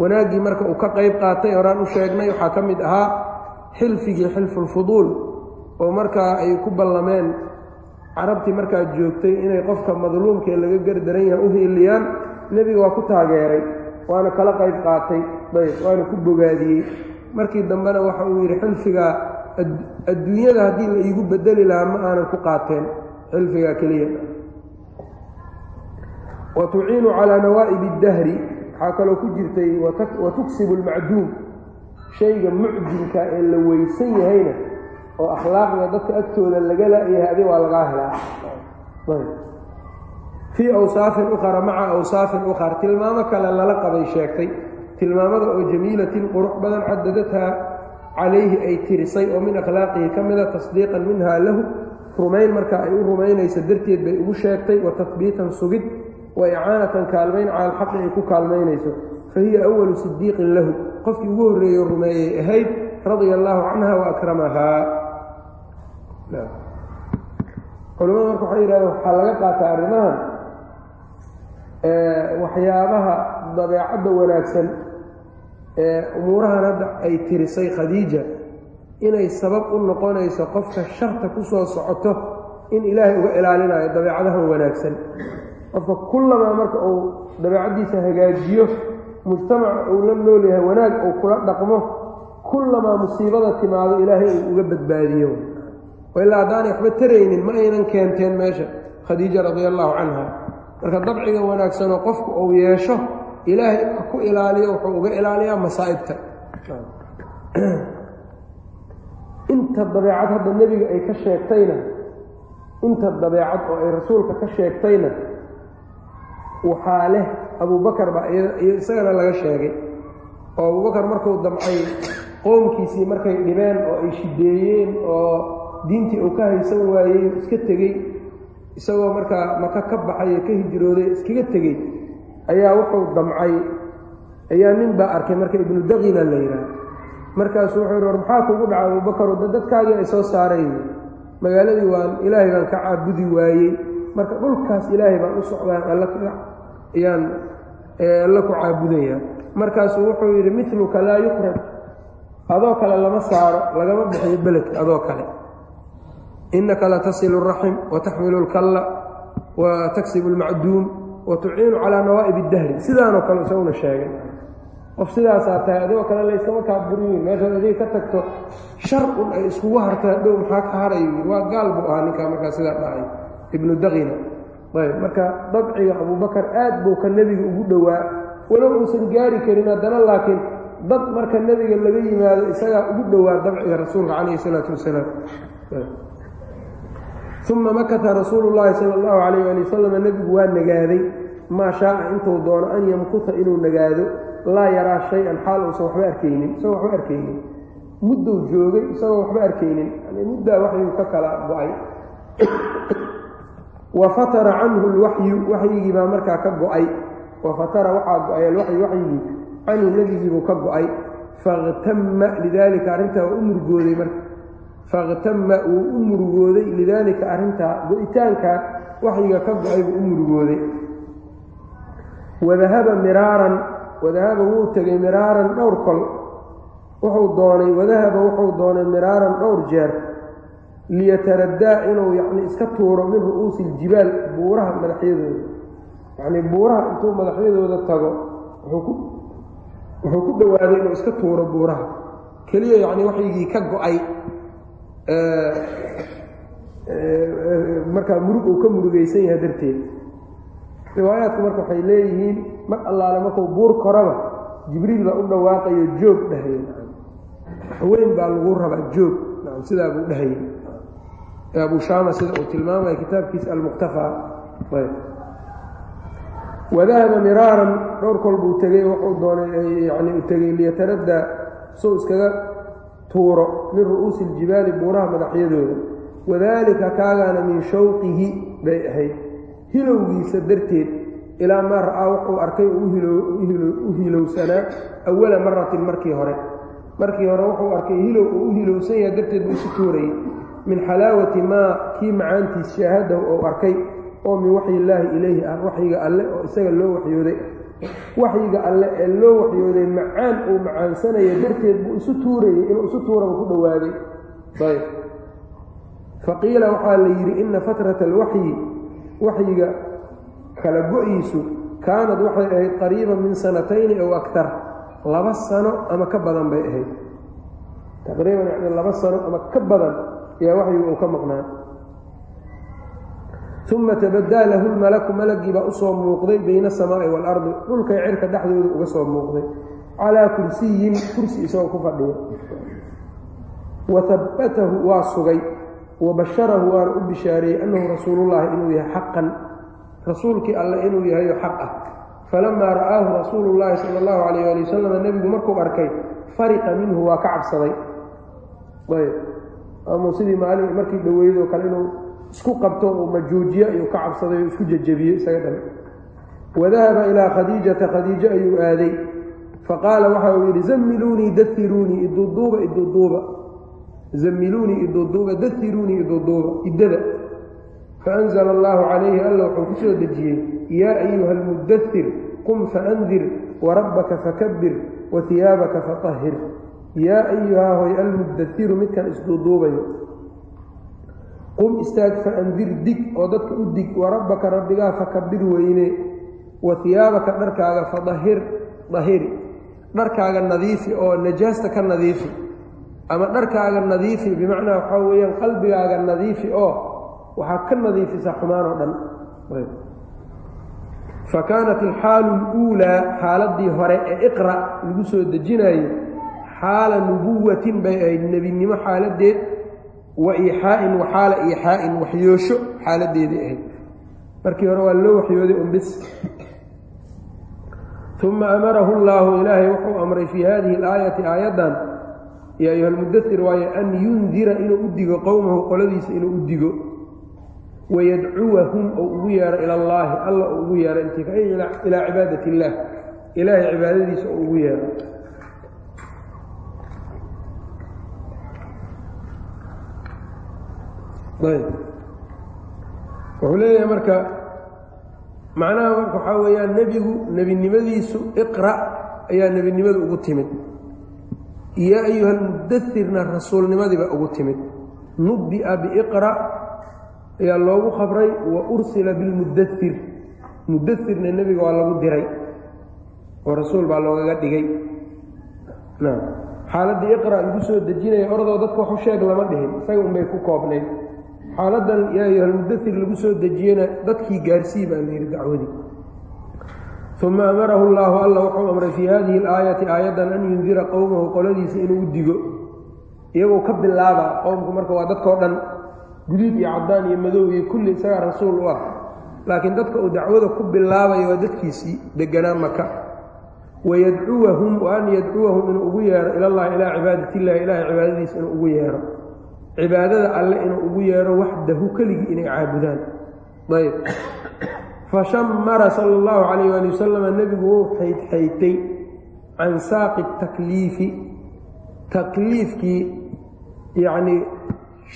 wanaaggii marka uu ka qayb qaatay horaan u sheegnay waxaa ka mid ahaa xilfigii xilfulfuduul oo markaa ay ku ballameen carabtii markaa joogtay inay qofka madluumkee laga gardaran yahay u hiiliyaan nebiga waa ku taageeray waana kala qayb qaatay ayb waana ku bogaadiyey. Markii dambena waxa uu yidhi xilfigaa adduunyada haddii la iigu bedeli lahaa ma aanan ku qaateen xilfigaa keliya wa tuciinu calaa nawaa'ib iddahri waxaa kaloo ku jirtay wa tuksibu almacduum shayga mucdinka ee la weysan yahayna oo akhlaaqda dadka agtooda laga la'yahay adi waa lagaa helaa. Fii awsaafin ukhara maca awsaafin ukhar tilmaamo kale lala qabay sheegtay tilmaamada oo jamiilatin qurux badan cadadathaa calayhi ay tirisay oo min akhlaaqihi ka mida tasdiiqan minhaa lahu rumayn marka ay u rumaynaysa darteed bay ugu sheegtay wa tahbiitan sugid wa icaanatan kaalmayn cala alxaqi ay ku kaalmaynayso. Fa hiya awalu sidiiqin lahu. Qofkii ugu horreeyo rumeeyey ahayd radia allaahu canha wa akramahaa. Culamada marka waxay yidhahdeen waxaa laga qaataa arrimahan waxyaabaha dabeecadda wanaagsan ee umuurahan hadda ay tirisay khadiija inay sabab u noqonayso qofka sharta ku soo socoto in ilaahay uga ilaalinayo dabeecadahan wanaagsan qofka kullamaa marka uu dabeecaddiisa hagaajiyo mujtamaca uu la nool yahay wanaag uu kula dhaqmo kullamaa musiibada timaado ilaahay uu uga badbaadiyo. Ilaa haddaanay waxba taraynin ma aynan keenteen meesha khadiija radia allaahu canha marka dabciga wanaagsanoo qofku uu yeesho ilaahay ku ilaaliyo wuxuu uga ilaaliyaa masaa'ibta. Inta dabeecad hadda nebiga ay ka sheegtayna inta dabeecad oo ay rasuulka ka sheegtayna waxaa leh abubakar baa isagana laga sheegay. Oo abubakar markuu damcay qoomkiisii markay dhibeen oo ay shideeyeen oo diintii uu ka haysan waayey iska tegey isagoo markaa maka ka baxay ee ka hijrooday iskaga tegey ayaa wuxuu damcay. Ayaa nin baa arkay marka ibnu daqina la yidhaah markaasuu wuxuu yidhi war maxaa kugu dhaca abubakaru de dadkaagii ay soo saaray magaaladii waan ilaahay baan ka caabudi waayey. Marka dhulkaas ilaahay baan u socdaan alla ayaan alla ku caabudaya markaasuu wuxuu yidhi miluka laa yukraj adoo kale lama saaro lagama bixiyo beledka adoo kale. Innaka latasilu raxim wataxmilu lkalla wa taksibu lmacduum wa tuciinu calaa nawaa'ib اdahri sidaanoo kale isaguna sheegay. Qof sidaasaa tahay adigoo kale layskama kaa buriyin meeshaad adiga ka tagto shar un ay iskugu hartaa dhow maxaa ka harayo waa gaal buu ahaa ninkaa markaa sidaa dhacay ibnu daqina ayb marka dabciga abubakar aad buu ka nebiga ugu dhowaa. Walow uusan gaari karin haddana laakiin dad marka nebiga laga yimaado isagaa ugu dhowaa dabciga rasuulka calayhi isalaatu wasalaam. Uma makata rasuulu llaahi sala allahu calayh ali wasalam nebigu waa nagaaday. Maa shaaa intuu doono an yamkuta inuu nagaado laa yaraa shay-an xaal uusan waxba arkaynin isagoo waxba arkaynin. Muddou joogay isagoo waxba arkaynin. Yani muddaa waxyuu ka kala go'ay wa fatara canhu lwaxyu waxyigii baa markaa ka go'ay. Wa fatara waxaa go'ay alwaxyu waxyigii canhu nebigiibuu ka go'ay. Fakhtama lidaalika arrintaa waa u murugooday marka. Fakhtama wuu u murugooday lidaalika arrintaa. Go-itaankaa waxyiga ka go'ay buu u murugooday wadahaba miraaran wadahaba wuu tegay miraaran dhowr kol. Wuxuu doonay wadahaba wuxuu doonay miraaran dhowr jeer liyataraddaa inuu yacni iska tuuro min ru'uusi iljibaal buuraha madaxyadooda yacnii buuraha intuu madaxyadooda tago wuxuu ku dhowaaday inuu iska tuuro buuraha. Keliya yacnii waxygii ka go'ay markaa murug uu ka murugaysan yahay darteed. Riwaayaadku marka waxay leeyihiin mar allaale markuu buur koraba jibriil baa u dhawaaqayo joog dhahaya waxweyn baa lagu rabaa joog. Sidaa buu dhahayay abu shaama sida uu tilmaamaya kitaabkiisa almuktafaa wadahaba miraaran dhowr kol buu tegey wuxuu doonay yani u tegey liyataraddaa suu iskaga tuuro min ru'uusi iljibaali buuraha madaxyadooda. Wadaalika kaagaana min shawqihi bay ahayd. Hilowgiisa darteed ilaa maa ra'aa wuxuu arkay u hilowsanaa awala maratin markii hore. Markii hore wuxuu arkay hilow uu u hilowsan yahay darteed buu isu tuurayay min xalaawati maa kii macaantiis shaahadahu ou arkay oo min waxyi illaahi ilayhi ah waxyiga alle oo isaga loo waxyooday. Waxyiga alle ee loo waxyooday macaan uu macaansanaya darteed buu isu tuurayey inuu isu tuuraba ku dhowaaday ayb faqiila waxaa la yidhi ina fatrata alwaxyi waxyiga kala go-yiisu kaanad waxay ahayd qariiban min sanatayni ow aktar laba sano ama ka badan bay ahayd. Taqriiban yani laba sano ama ka badan ayaa waxyigu uu ka maqnaa. Uma tabadaa lahu lmalaku malagii baa u soo muuqday bayna asamaa'i waalardi dhulkay cirka dhexdooda uga soo muuqday. Calaa kursiyin kursi isagoo ku fadhiya. Wa habbatahu waa sugay. Wa basharahu waana u bishaareeyey annahu rasuulullaahi inuu yahay xaqan. Rasuulkii alle inuu yahayo xaq ah. Falamaa ra'aahu rasuulu llaahi sala allahu calayh ali wasalam nebigu markuu arkay fariqa minhu waa ka cabsaday amuu sidii maalin markii dhoweydoo kale inuu isku qabto uu majuujiyo ayuu ka cabsaday oo isku jejebiye isaga dhan wadahaba ilaa khadiijata khadiijo ayuu aaday. Faqaala waxa uu yidhi zammiluunii dairuunii iduuduuba iduuduuba zammiluunii iduuduuba dairuunii iduuduuba iddada. Faanzla allaahu calayhi alla wuxuu ku soo dejiyey yaa ayuha almudathir qum faandir warabbaka fakabir wa hiyaabaka fatahhir yaa ayuhaa hoy almudairu midkan isduuduubayo. qum istaag faandir dig oo dadka u dig warabbaka rabbigaa fakabir weyne wa hiyaabaka dharkaaga fadahir dahiri. Dharkaaga nadiifi oo najaasta ka nadiifi ama dharkaaga nadiifi bimacnaa waxaa weeyaan qalbigaaga nadiifi oo waxaa ka nadiifisaa xumaan oo dhan. Fa kaanat alxaalu اluulaa xaaladdii hore ee iqra lagu soo dejinayo xaala nubuwatin bay ahayd nebinimo xaaladeed wa iixaa'in wa xaala iixaa'in waxyoosho xaaladeedii ahayd. Markii hore waa loo waxyooday unbis uma amarahu llaahu ilaahay wuxuu amray fii hadihi alaayati aayaddan. Yaa ayuha almudair waayo an yundira inuu u digo qowmahu qoladiisa inuu u digo. Wayadcuwahum ou ugu yeero ila allaahi alla ugu yeero intika ilaa cibaadat illaah ilaahay cibaadadiisa ou ugu yeero wuxuu leeyahay marka macnaha marka waxaa weeyaan nebigu nebinimadiisu iqra' ayaa nebinimada ugu timid. Yaa ayuha almudairna rasuulnimadiiba ugu timid. Nubbi'a biiqra' ayaa loogu qabray wa ursila bilmudair mudairna nebiga waa lagu diray oo rasuul baa loogaga dhigay. Xaaladdii iqra' lagu soo dejinaya ordoo dadka waxu sheeg lama dhihin isaga unbay ku koobnayd xaaladan yaa ayuha almudair lagu soo dejiyena dadkii gaarsii baa la yidhi dacwadii. Uma amarahu llaahu alla wuxuu amray fii hadihi alaayati aayaddan an yundira qowmahu qoladiisa inuu u digo. Iyagoo ka bilaaba qowmku marka waa dadkao dhan guduud iyo caddaan iyo madow iyo kulli isagaa rasuul u ah. Laakiin dadka uu dacwada ku bilaabaya waa dadkiisii deganaa maka wayadcuwahum wa an yadcuwahum inuu ugu yeero ilallahi ilaa cibaadat illahi ilahay cibaadadiisa inuu ugu yeero cibaadada alle inuu ugu yeero waxdahu keligii inay caabudaan. Ayb. Fashammara sala allahu calayh waali wasalama nebigu wou xaydxaytay can saaqi takliifi. Takliifkii yacnii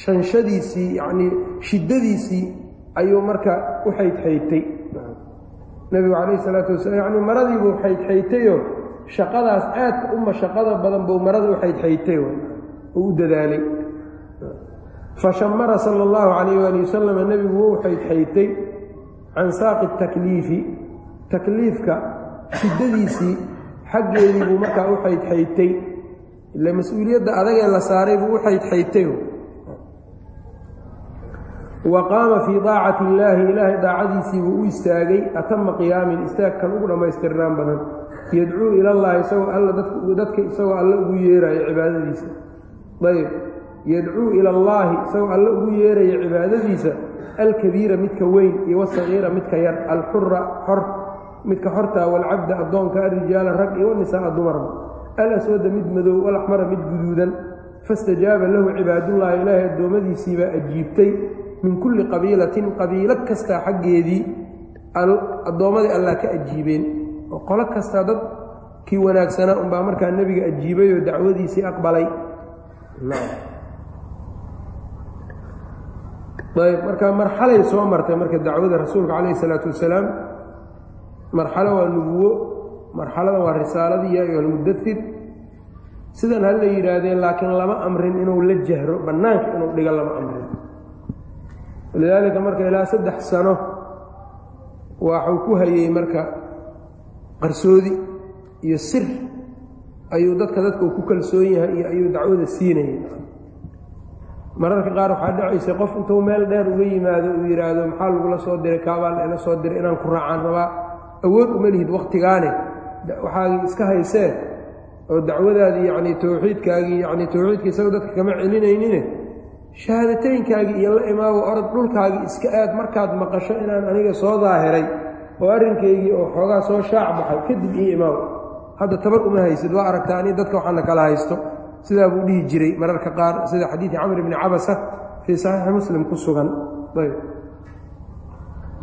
shanshadiisii yacnii shiddadiisii ayuu marka u xaydxaytay nebigu calayhi salaatu wasalaam yacnii maradiibuu xaydxaytayoo shaqadaas aadka u mashaqada badan buu marada u xaydxaytay oo u dadaalay fashammara sala allahu calayh waali wasalama nebigu wou xaydxaytay can saaqi takliifi. Takliifka shiddadiisii xaggeedii buu markaa u xaydxaytay ile mas'uuliyadda adagee la saaray buu u xaydxaytay wa qaama fii daacati illaahi ilaahay daacadiisii buu u istaagay atama qiyaamin istaagkan ugu dhammaystirnaan badan. Yadcuu ilallaahi isagoo alla dadka isagoo alle ugu yeerayo cibaadadiisa. Ayb yadcuu ila allaahi isagoo alle ugu yeeraya cibaadadiisa alkabiira midka weyn iyo wasagiira midka yar alxura xor midka xortaa walcabda addoonka alrijaala rag iyo wanisaaa dumarba alaswada mid madow alaxmara mid guduudan. Fastajaaba lahu cibaadullaahi ilaahay addoommadiisiibaa ajiibtay min kulli qabiilatin qabiilo kastaa xaggeedii addoommadii allah ka ajiibeen. Oo qolo kastaa dad kii wanaagsanaa unbaa markaa nebiga ajiibay oo dacwadiisii aqbalay ayb marka marxalay soo martay marka dacwada rasuulka calayhi isalaatu wasalaam marxalo waa nubuwo marxaladan waa risaaladii yaa ayuha almudair sidan ha la yidhaahdeen laakiin lama amrin inuu la jahro bannaanka inuu dhigo lama amrin. Walidaalika marka ilaa saddex sano waxuu ku hayey marka qarsoodi iyo sir. Ayuu dadka dadka uu ku kalsoon yahay iyo ayuu dacwada siinayay mararka qaar waxaa dhacaysay qof intuu meel dheer uga yimaado uu yidhaahdo maxaa lagula soo diray? Kaabaa laila soo diray inaan ku raacaan. Rabaa awood uma lihid wakhtigaane waxaagii iska haysee oo dacwadaadii yacnii towxiidkaagii yacnii towxiidka isaga dadka kama celinaynine shahaadateynkaagii iyo la imaawo orod dhulkaagii iska aad markaad maqasho inaan aniga soo daahiray oo arrinkaygii oo xoogaa soo shaac baxay kadib ii imaaw hadda tabar uma haysid waa aragtaa ani dadka waxaana kala haysto sidaa buu dhihi jiray mararka qaar sida xadiidi camr bni cabasa fii saxiixi muslim ku sugan.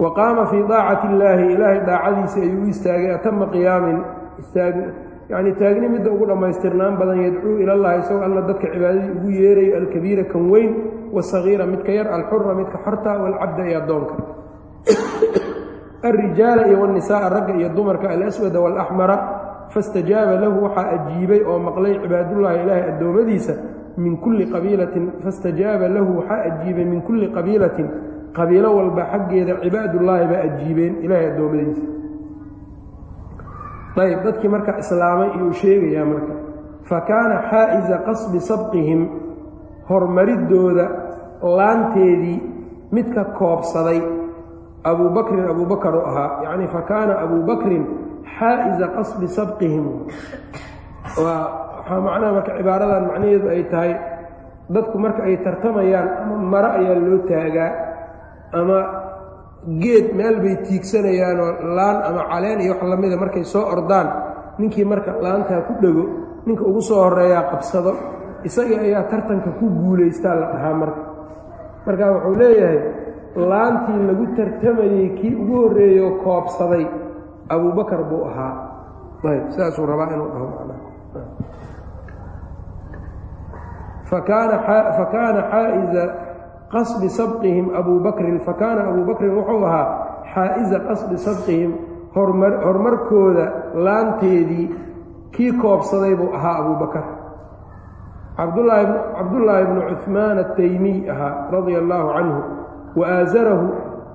Wa qaama fii daacati illaahi ilaahay daacadiisii ayuu u istaagay atama qiyaamin yani taagni midda ugu dhammaystirnaan badan yadcuu ilallahi isagoo alla dadka cibaadadii ugu yeerayo alkabiira kan weyn wasagiira midka yar alxura midka xorta walcabda iyo addoonka. Alrijaala iyo wanisaaa ragga iyo dumarka alaswada waalaxmara fastajaaba lahu waxaa ajiibay oo maqlay cibaadullaahi ilaahay addoommadiisa min kulli qabiilatin fastajaaba lahu waxaa ajiibay min kulli qabiilatin qabiilo walba xaggeeda cibaadullaahi baa ajiibeen ilaahay addoommadiisa. Ayb dadkii marka islaamay iyuu sheegayaa marka fa kaana xaa'iza qasbi sabqihim hormariddooda laanteedii midka koobsaday abuu bakrin abuu bakar ahaa yacni fa kaana abuu xaa'iza qasbi sabqihim. Waa waxaa macnaha marka cibaaradan macnaheedu ay tahay dadku marka ay tartamayaan ama maro ayaa loo taagaa ama geed meel bay tiigsanayaanoo laan ama caleen iyo wax lamida markay soo ordaan ninkii marka laantaa ku dhego ninka ugu soo horeeyaa qabsado isaga ayaa tartanka ku guulaystaa la dhahaa marka. Marka wuxuu leeyahay laantii lagu tartamayey kii ugu horreeyoo koobsaday abubakar buu ahaa. Sidaasuu rabaa inuu dhaho fakaana xaa'iza qasbi sabqihim abuu bakrin fakaana abuu bakrin wuxuu ahaa xaa'iza qasbi sabqihim horumarkooda laanteedii kii koobsaday buu ahaa abuu bakar cabdullaahi bnu cuhmaan ataymiy ahaa radia allaahu canhu wa aasarahu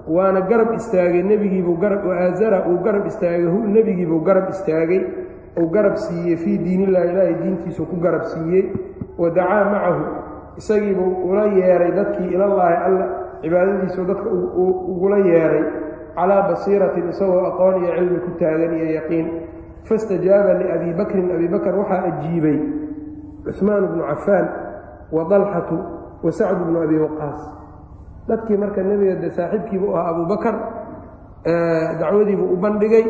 waana garab istaagay nebigiibuu waaasara uu garab istaagay nebigiibuu garab istaagay uu garab siiyey fii diinillahi ilaahay diintiisu ku garab siiyey wa dacaa macahu isagiibuu ula yeeray dadkii ilallaahi alla cibaadadiisu dadka ugula yeeray calaa basiiratin isagoo aqoon iyo cilmi ku taagan iyo yaqiin. Fastajaaba liabii bakrin abi bakr waxaa ajiibay cuhmaan bnu cafaan wa dalxatu wa sacd bnu abi waqaas dadkii marka nebiga de saaxiibkiibu ahaa abuu bakar dacwadiibuu u bandhigay.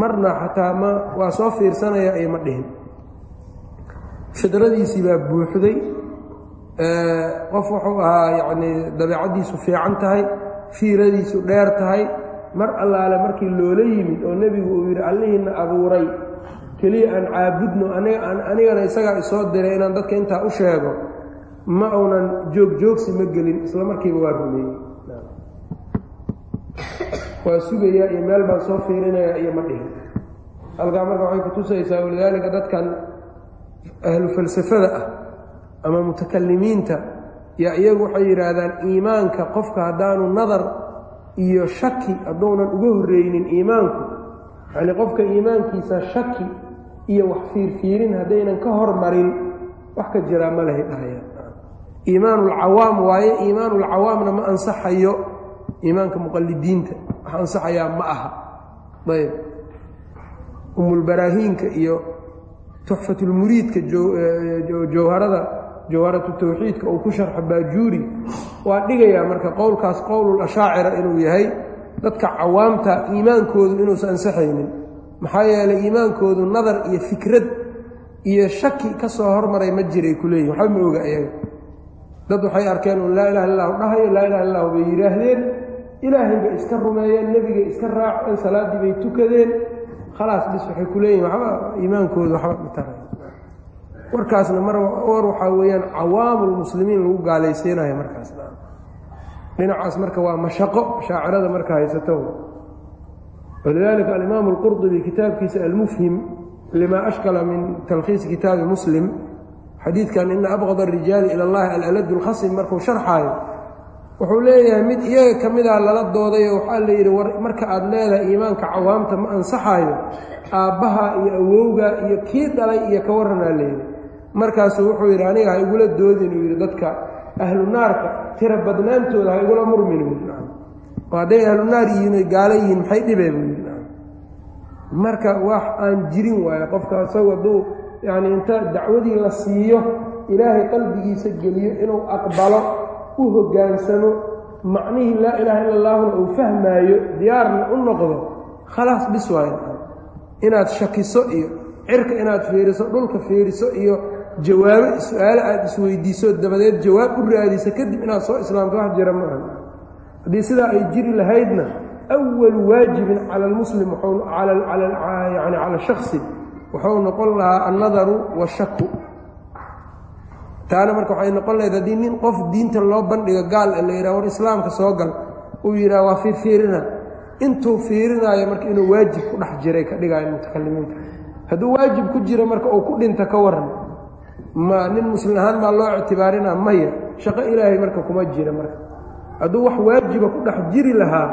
Marna xataa ma waa soo fiirsanaya iyo ma dhihin. Fidradiisii baa buuxday qof wuxuu ahaa yacnii dabeecaddiisu fiican tahay fiiradiisu dheer tahay. Mar allaale markii loola yimid oo nebigu uu yidhi allihiinna abuuray keliya aan caabudno anigana isagaa isoo diray inaan dadka intaa u sheego ma uunan joogjoogsi ma gelin isla markiiba waa rumeeyey. Waa sugayaa iyo meel baan soo fiirinayaa iyo ma dhihin. Halkaa marka waxay ku tusaysaa walidaalika dadkan ahlu falsafada ah ama mutakalimiinta yaa iyagu waxay yidhaahdaan iimaanka qofka haddaanu nadar iyo shaki hadduunan uga horreynin iimaanku. Yacnii qofka iimaankiisa shaki iyo wax fiirfiirin haddaynan ka hormarin wax ka jiraa ma lahay dhahaya iimaanulcawaam waaye iimaanulcawaamna ma ansaxayo iimaanka muqalidiinta wax ansaxayaa ma aha. Ayb. Umulbaraahiinka iyo tuxfatulmuriidka jawharada jawharatu tawxiidka uu ku sharxa baajuuri waa dhigayaa marka qowlkaas qowlul ashaacira inuu yahay dadka cawaamta iimaankoodu inuusan ansaxaynin. Maxaa yeelay iimaankoodu nadar iyo fikrad iyo shaki ka soo hormaray ma jiray ku leeyihiin waxba ma oga ayaga dad waxay arkeen un laa ilaha illahu dhahayo laa ilaha illahu bay yidhaahdeen. Ilaahay bay iska rumeeyeen nebigay iska raaceen salaaddii bay tukadeen. Khalaas bis waxay ku leeyihiin waxba iimaankoodu waxba matara warkaasna mar war waxaa weeyaan cawaamulmuslimiin lagu gaalaysiinayo markaas. Dhinacaas marka waa mashaqo shaacirada marka haysato. Walidaalika alimaamu alqurdubi kitaabkiisa almufhim lima ashkala min talkhiisi kitaabi muslim xadiidkan ina abqad arijaali ila allahi alaladu lkhasim markuu sharxaayo wuxuu leeyahay mid iyaga ka mida lala doodayo waxaa la yidhi marka aad leedahay iimaanka cawaamta ma ansaxaayo aabbaha iyo awowga iyo kii dhalay iyo ka warranaa layidhi markaasuu wuxuu yidhi aniga ha igula doodin uu yidhi dadka ahlu naarka tira badnaantooda ha igula murmin oo hadday ahlu naar yihiin oy gaalo yihiin maxay dhibee buu yidhi. Marka wax aan jirin waayo qofka isagu hadduu yacni inta dacwadii la siiyo ilaahay qalbigiisa geliyo inuu aqbalo u hoggaansamo macnihii laa ilaaha illa allaahuna uu fahmaayo diyaarna u noqdo khalaas bis waayo inaad shakiso iyo cirka inaad fiiriso dhulka fiiriso iyo jawaabo su'aalo aad isweydiiso dabadeed jawaab u raadiso kadib inaad soo islaamto wax jira ma aha. Haddii sidaa ay jiri lahaydna awalu waajibin cala almuslim yani cala shaksi wuxuu noqon lahaa annadaru washaku taana marka waxay noqon lahayd haddii nin qof diinta loo bandhigo gaal la yidhaha war islaamka soo gal. Uu yidhaha waa fiirfiirina intuu fiirinaayo marka inuu waajib ku dhex jiray ka dhigaayo mutakalimiinta. Hadduu waajib ku jiro marka uu ku dhinta ka waran ma nin muslim ahaan maa loo ictibaarina maya shaqo ilaahay marka kuma jira marka. Hadduu wax waajiba ku dhex jiri lahaa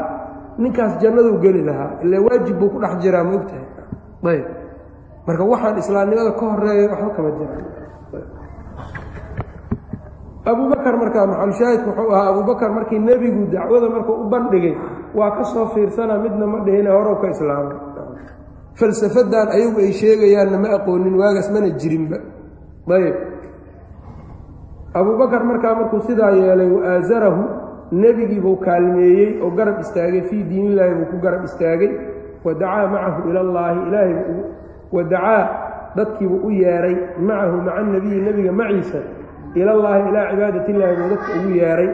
ninkaas jannaduu geli lahaa ila waajib buu ku dhex jiraa ma ogtahay? Ayb marka waxaan islaamnimada ka horreeya waxba kama jiraan abubakar markaa maxalushaahidku wuxuu ahaa. Abubakar markii nebigu dacwada markuu u bandhigay waa ka soo fiirsana midna ma dhihine horow ka islaamay falsafadan ayagu ay sheegayaanna ma aqoonin waagaas mana jirinba. Ayb abubakar markaa markuu sidaa yeelay waaasarahu nebigiibuu kaalmeeyey oo garab istaagay fii diinillaahi buu ku garab istaagay wa dacaa macahu ilallaahi ilaahay wa dacaa dadkiibuu u yeedhay macahu maca nebiyi nebiga maciisa ilallaahi ilaa cibaadatiillaahi buu dadka ugu yeedhay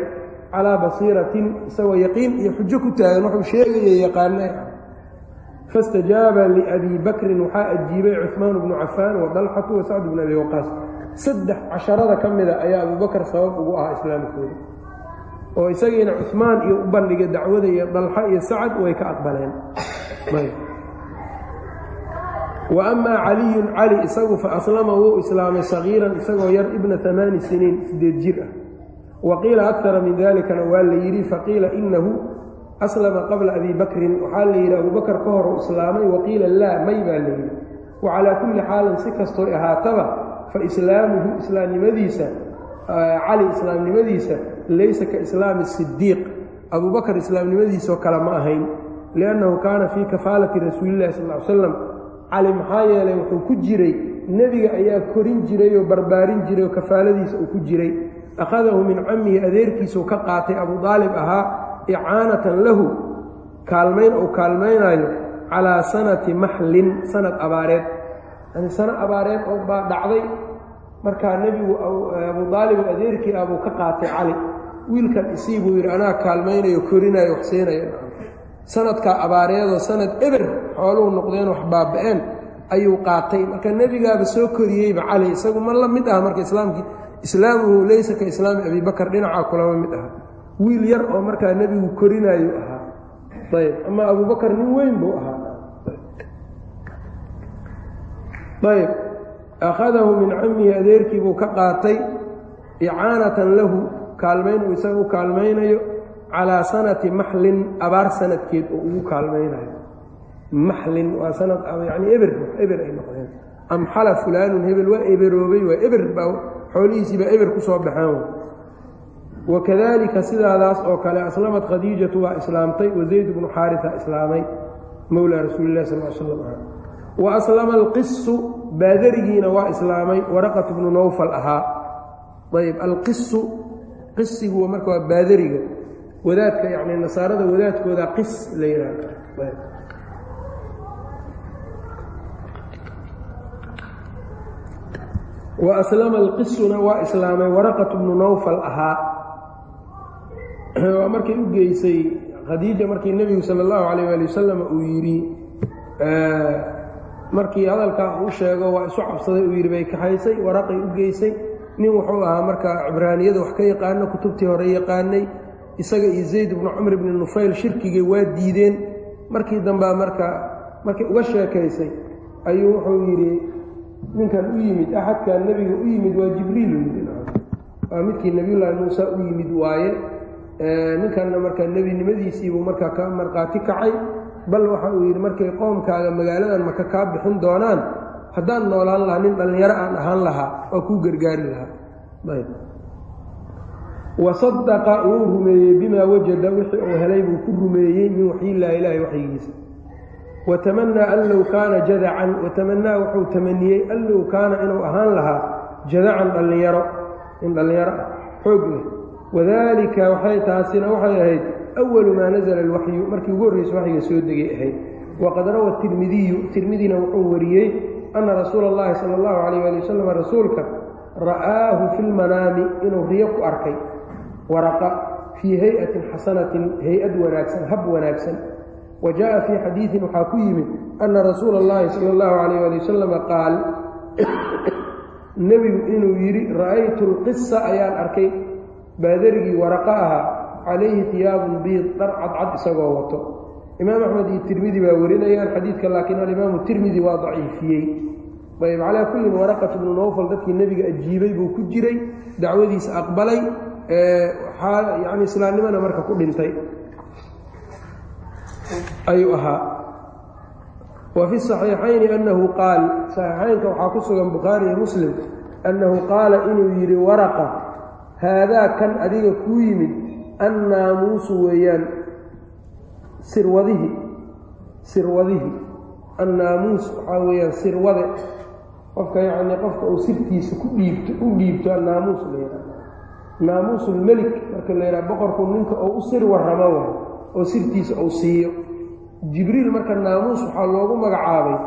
calaa basiiratin isagoo yaqiin iyo xujo ku taagan wuxuu sheegaya yaqaana fastajaaba liabii bakrin waxaa ajiibay cuhmaan bnu cafaan wa dalxatu wa sacd bnu abi waqaas. Saddex casharada ka mida ayaa abubakar sabab ugu ahaa islaamkooda oo isagiina cuhmaan iyo u bandhigay dacwada iyo dalxa iyo sacad way ka aqbaleen wa amaa caliyun cali isagu fa aslama wuu islaamay sagiiran isagoo yar ibna amaani siniin sideed jir ah. Wa qiila akara min dalikana waa la yidhi faqiila inahu aslama qabla abi bakrin. Waxaa la yidhi abubakar ka hor islaamay waqiila laa may baa la yidhi. Wa calaa kulli xaalin si kastoo ahaataba fa islaamuhu islaamnimadiisa cali islaamnimadiisa laysa ka islaami sidiiq abubakar islaamnimadiisoo kale ma ahayn liannahu kaana fii kafaalati rasuulillahi sal l slam cali maxaa yeelay wuxuu ku jiray nebiga ayaa korin jiray oo barbaarin jiray oo kafaaladiisa uu ku jiray. Akhadahu min cammihi adeerkiisuu ka qaatay abu aalib ahaa icaanatan lahu kaalmayn uu kaalmaynaayo calaa sanati maxlin sanad abaareed. Yani sano abaareed oo baa dhacday markaa nebigu abu aalib adeerkii ah buu ka qaatay cali. Wiilkan isii buu yidhi anaa kaalmaynayo korinayo waxsiinayo sanadkaa abaareedoo sanad eber xooluhu noqdeen wax baaba-een ayuu qaatay. Marka nebigaaba soo koriyeyba cali isagu ma la mid ah marka islaamkii islaamuhu laysa ka islaami abibakar dhinacaa kulama mid aha. Wiil yar oo markaa nebigu korinaayu ahaa. Ayb ama abubakar nin weyn buu ahaa. Ayb akhadahu min cammihi adeerkii buu ka qaatay icaanatan lahu kaalmayn uu isaga u kaalmaynayo calaa sanati maxlin abaar sanadkeed oo ugu kaalmaynayo maxlin waa sanad yani eber eber ay noqdeen. Amxala fulaanun hebel waa eberoobay waa eber baa xoolihiisii baa eber ku soo baxeen wakadalika sidaadaas oo kale aslamat khadiijatu waa islaamtay wa zayd bnu xaarisa islaamay mowlaa rasuuli lah sal slam wa aslama alqisu baadarigiina waa islaamay waraqat bnu nowfal ahaa. Ayb alqisu qisigu marka waa baadariga. Wadaadka yani nasaarada wadaadkooda qis la yidhaahdo wa aslama alqisuna waa islaamay waraqat bnu nowfal ahaa. Waa markay u geysay khadiija markii nebigu sala allahu calayh waali wasalam uu yidhi markii hadalkaa uu sheego waa isu cabsaday uu yidhi bay kaxaysay waraqay u geysay. Nin wuxuu ahaa marka cibraaniyada wax ka yaqaano kutubtii hore yaqaanay isaga iyo zayd bnu camr bni nufayl shirkigay waa diideen. Markii dambea marka markay uga sheekaysay ayuu wuxuu yidhi ninkan u yimid axadkan nebiga u yimid waa jibriil waa midkii nebiyullaahi muusa u yimid waaye ninkanna marka nebinimadiisiibuu markaa ka markhaati kacay. Bal waxa uu yidhi markay qoomkaaga magaaladan maka kaa bixin doonaan haddaan noolaan lahaa nin dhallinyaro aan ahaan lahaa waa kuu gargaari lahaa. Wa sadaqa wuu rumeeyey bimaa wajada wixii uu helay buu ku rumeeyey min waxyillaahi ilaahi waxyigiisa wa tamanaa an low kaana jadacan watamanaa wuxuu tamaniyey an low kaana inuu ahaan lahaa jadacan dhallinyaro in dhallinyaro ah xoog leh wadaalika waxay taasina waxay ahayd awalu maa nazla alwaxyu markii ugu horreysa waxyiga soo degay ahayd waqad rawa tirmidiyu tirmidina wuxuu wariyey ana rasuula اllahi sala اllahu calayh ali wasalam rasuulka ra'aahu fi lmanaami inuu riyo ku arkay waraqa fii hay'atin xasanatin hay'ad wanaagsan hab wanaagsan wa jaءa fii xadiidin waxaa ku yimid ana rasuula اllahi sala اllahu calayh ali wasalama qaal nebigu inuu yidhi ra'aytu اlqisa ayaan arkay baadarigii waraqa ahaa calayhi hiyaabun biid dhar cadcad isagoo wato imaam axmed iyo tirmidi baa warinayaan xadiidka laakiin alimaamu tirmidi waa daciifiyey ayb calaa kullin waraqat bnu nowfal dadkii nebiga ajiibay buu ku jiray dacwadiisa aqbalay yani islaamnimana marka ku dhintay ayuu ahaa wa fi صaxiixayni annahu qaal saxiixaynka waxaa ku sugan bukhaari iyo muslim annahu qaala inuu yidhi waraqa haadaa kan adiga kuu yimid annaamuusu weeyaan sirwadihi sirwadihi annaamuus waxaa weeyaan sirwade qofka yacnii qofka uu sirtiisa ku dhiibto u dhiibto annaamuus la yidhaha naamuusulmelik marka la yidhaha boqorku ninka oo u sir warramo way oo sirtiisa uu siiyo. Jibriil marka naamuus waxaa loogu magacaabay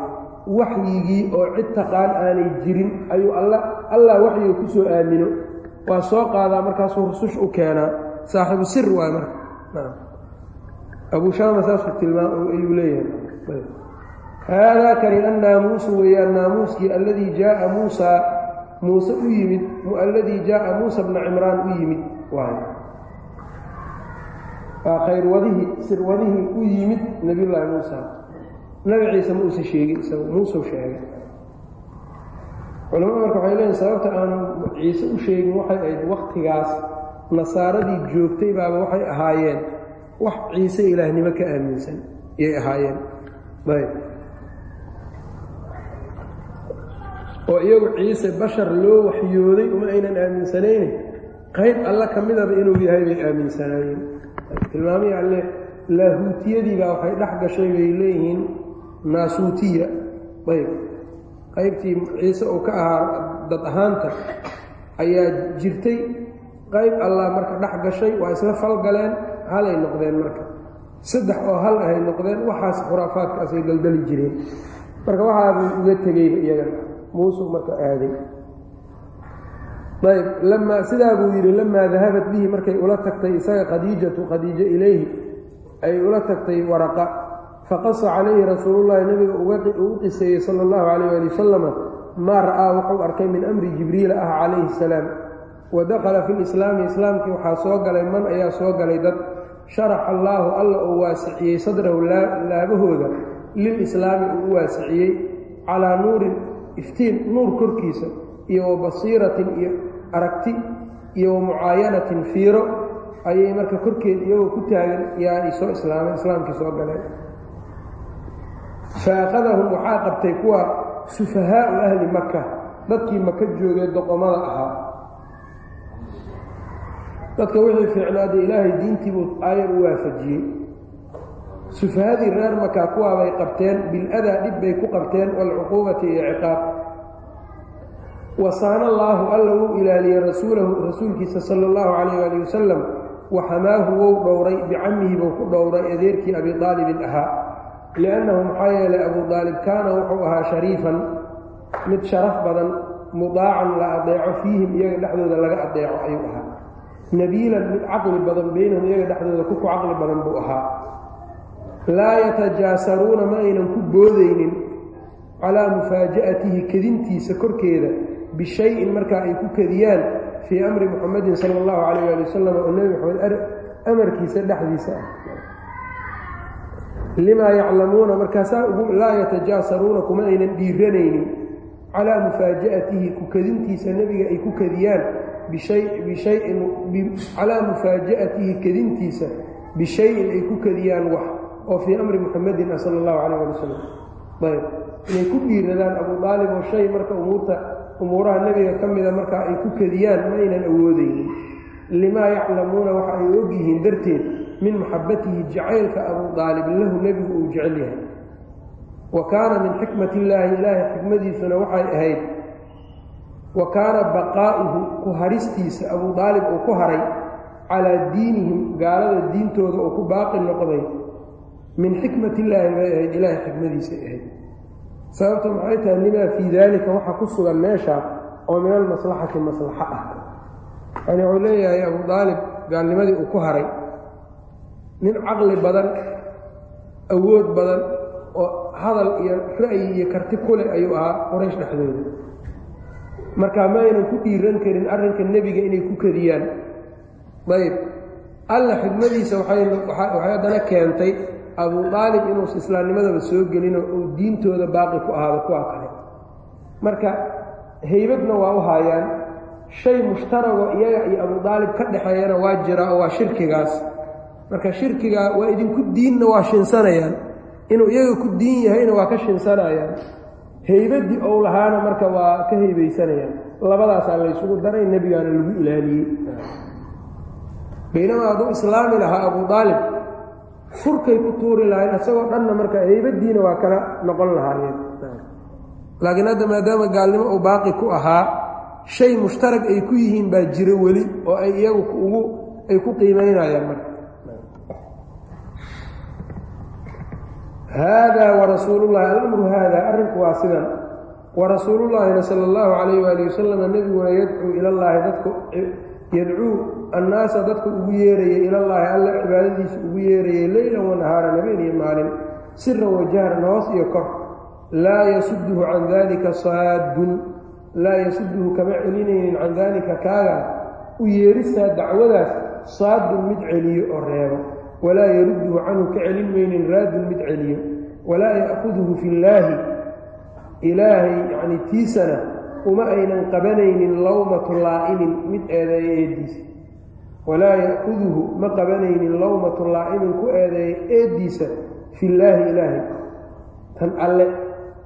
waxyigii oo cid taqaan aanay jirin ayuu alla allah waxyiga ku soo aamino. Waa soo qaadaa markaasuu rusush u keenaa. Saaxibu sir waay marka. Abuu shaama saasuu tilmaam ayuu leeyahay. Haadaa kani annaamuusu weeyaan naamuuskii alladii jaaa muusaa muuse u yimid alladii jaaa muusa bna cimraan u yimid. Waay waa khayrwadihii sirwadihii u yimid nebiyullaahi muusa nabi ciise ma uusa sheegin isagu muuseu sheegay culamadu marka waxay leeyihiin sababta aanu ciise u sheegin waxay ahayd wakhtigaas nasaaradii joogtay baaba waxay ahaayeen wax ciise ilaahnimo ka aaminsan yay ahaayeen. Ayb. Oo iyagu ciise bashar loo waxyooday uma aynan aaminsanaynin qayb alle ka midaba inuu yahay bay aaminsanaayeen tilmaamihii alle laahuutiyadiibaa waxay dhex gashay bay leeyihiin naasuutiya. Ayb. Qaybtii ciise uu ka ahaa dad ahaanta ayaa jirtay. Qayb allah marka dhex gashay waa isla falgaleen halay noqdeen marka. Saddex oo hal ahay noqdeen waxaas khuraafaadkaasay daldali jireen. Marka waxaabuu uga tegeyba iyaga muusuu marka aaday ayb lamaa sidaa buu yidhi lamaa dahabat bihi markay ula tagtay isaga khadiijatu khadiijo ilayhi ay ula tagtay waraqa. Faqasa calayhi rasuulullahi nabiga uu qiseeyey sala allahu calayh ali wasalama maa ra'aa wuxuu arkay min amri jibriila ah calayhi salaam. Wa dakhala fi lislaami islaamkii waxaa soo galay man ayaa soo galay dad. Sharaxa allaahu alla uu waasiciyey sadrahu laabahooda lilislaami uu u waasiciyey calaa nuurin iftiin nuur korkiisa iyo wa basiiratin iyo aragti iyo wa mucaayanatin fiiro ayay marka korkeed iyagoo ku taagan yaa soo islaameen islaamkii soo galeen. Fa akhadahum waxaa qabtay kuwa sufahaau ahli maka dadkii maka joogee doqomada ahaa. Dadka wixii fiicnaadee ilaahay diintiibuu aayar u waafajiyey. Sufahadii reer maka kuwaabay qabteen bil-adaa dhib bay ku qabteen waalcuquubati iyo ciqaab wasaana allaahu alla wuu ilaaliyey rasuulahu rasuulkiisa sala allahu calayh ali wasalam wa xamaahu wou dhowray bicamihi buu ku dhowray adeerkii abi aalibin ahaa. Liannahu maxaa yeelay abuu aalib kaana wuxuu ahaa shariifan mid sharaf badan mudaacan la adeeco fiihim iyaga dhexdooda laga adeeco ayuu ahaa. Nabiilan mid caqli badan beynahum iyaga dhexdooda ku ku caqli badan buu ahaa. Laa yatajaasaruuna ma aynan ku boodaynin calaa mufaaja'atihi kedintiisa korkeeda bishayin markaa ay ku kediyaan fii amri muxamadin sala allahu calayh ali wasalam oo nebi maxamed amarkiisa dhexdiisa ah limaa yaclamuuna markaasaa laa yatajaasaruuna kuma aynan dhiiranaynin calaa mufaaja'atihi ku kedintiisa nebiga ay ku kediyaan bishayin calaa mufaaja'atihi kedintiisa bishayin ay ku kediyaan wax oo fii amri muxamadin ah sala allahu calayh ali wasalam ayb inay ku dhiiradaan abuu aalib oo shay marka umuurta umuuraha nebiga ka mida markaa ay ku kediyaan ma aynan awoodaynin. Limaa yaclamuuna waxa ay og yihiin darteed min maxabatihi jacaylka abuu aalib lahu nebigu uu jecel yahay. Wa kaana min xikmat illaahi ilaahay xikmadiisuna waxay ahayd wa kaana baqaa'uhu ku haristiisa abuu aalib uu ku haray calaa diinihim gaalada diintooda uu ku baaqi noqday. Min xikmat illaahi bay ahayd ilaahay xikmadiisay ahayd sababta maxay tahay limaa fii daalika waxa ku sugan meesha oo min almaslaxati maslaxo ah. Yani wuxuu leeyahay abuu aalib gaalnimadii uu ku haray nin caqli badan awood badan oo hadal iyo ra'yi iyo karti kule ayuu ahaa qoraysh dhexdooda. Marka ma aynan ku dhiiran karin arrinka nebiga inay ku kadiyaan ayb alla xikmadiisa waxay haddana keentay abuu aalib inuusa islaamnimadaba soo gelinoo uu diintooda baaqi ku ahaado kuwa kale. Marka haybadna waa u haayaan. Shay mushtarago iyaga iyo abuu aalib ka dhexeeyana waa jiraa oo waa shirkigaas. Marka shirkigaa waa idinku diinna waa shinsanayaan. Inuu iyaga ku diin yahayna waa ka shinsanayaan. Haybaddii ou lahaana marka waa ka haybaysanayaan. Labadaasaa laysugu daray nebigaana lagu ilaaliyey. Baynamaa hadduu islaami lahaa abu aalib furkay ku tuuri lahayn isagoo dhanna marka heybadiina waa kala noqon lahaayeen. Laakiin hadda maadaama gaalnimo uu baaqi ku ahaa shay mushtarag ay ku yihiin baa jiro weli oo ay iyagu ugu ay ku qiimaynayaan marka. Haadaa warasuulullahi alamru haada arrinku waa sidan. Warasuulullaahina sala allahu calayh waali wasalam nebiguna yadcuu ilallaahi dadku yadcuu annaasa dadka ugu yeerayay ilallaahi alla cibaadadiisa ugu yeerayay leylan wanahaaran habeen iyo maalin siran wajahran hoos iyo kor laa yasuduhu can daalika saaddun laa yasuduhu kama celinaynin can daalika kaagaa u yeeristaa dacwadaas saaddun mid celiyo oo reebo. Walaa yarudduhu canhu ka celin maynin raadun mid celiyo. Walaa ya'kuduhu fillaahi ilaahay yacni tiisana uma aynan qabanaynin lawmatu laa'imin mid eedeeya eeddiisa walaa ya'kuduhu ma qabanaynin lawmatu laa'imin ku eedeeya eeddiisa fillaahi ilaahay. Tan alle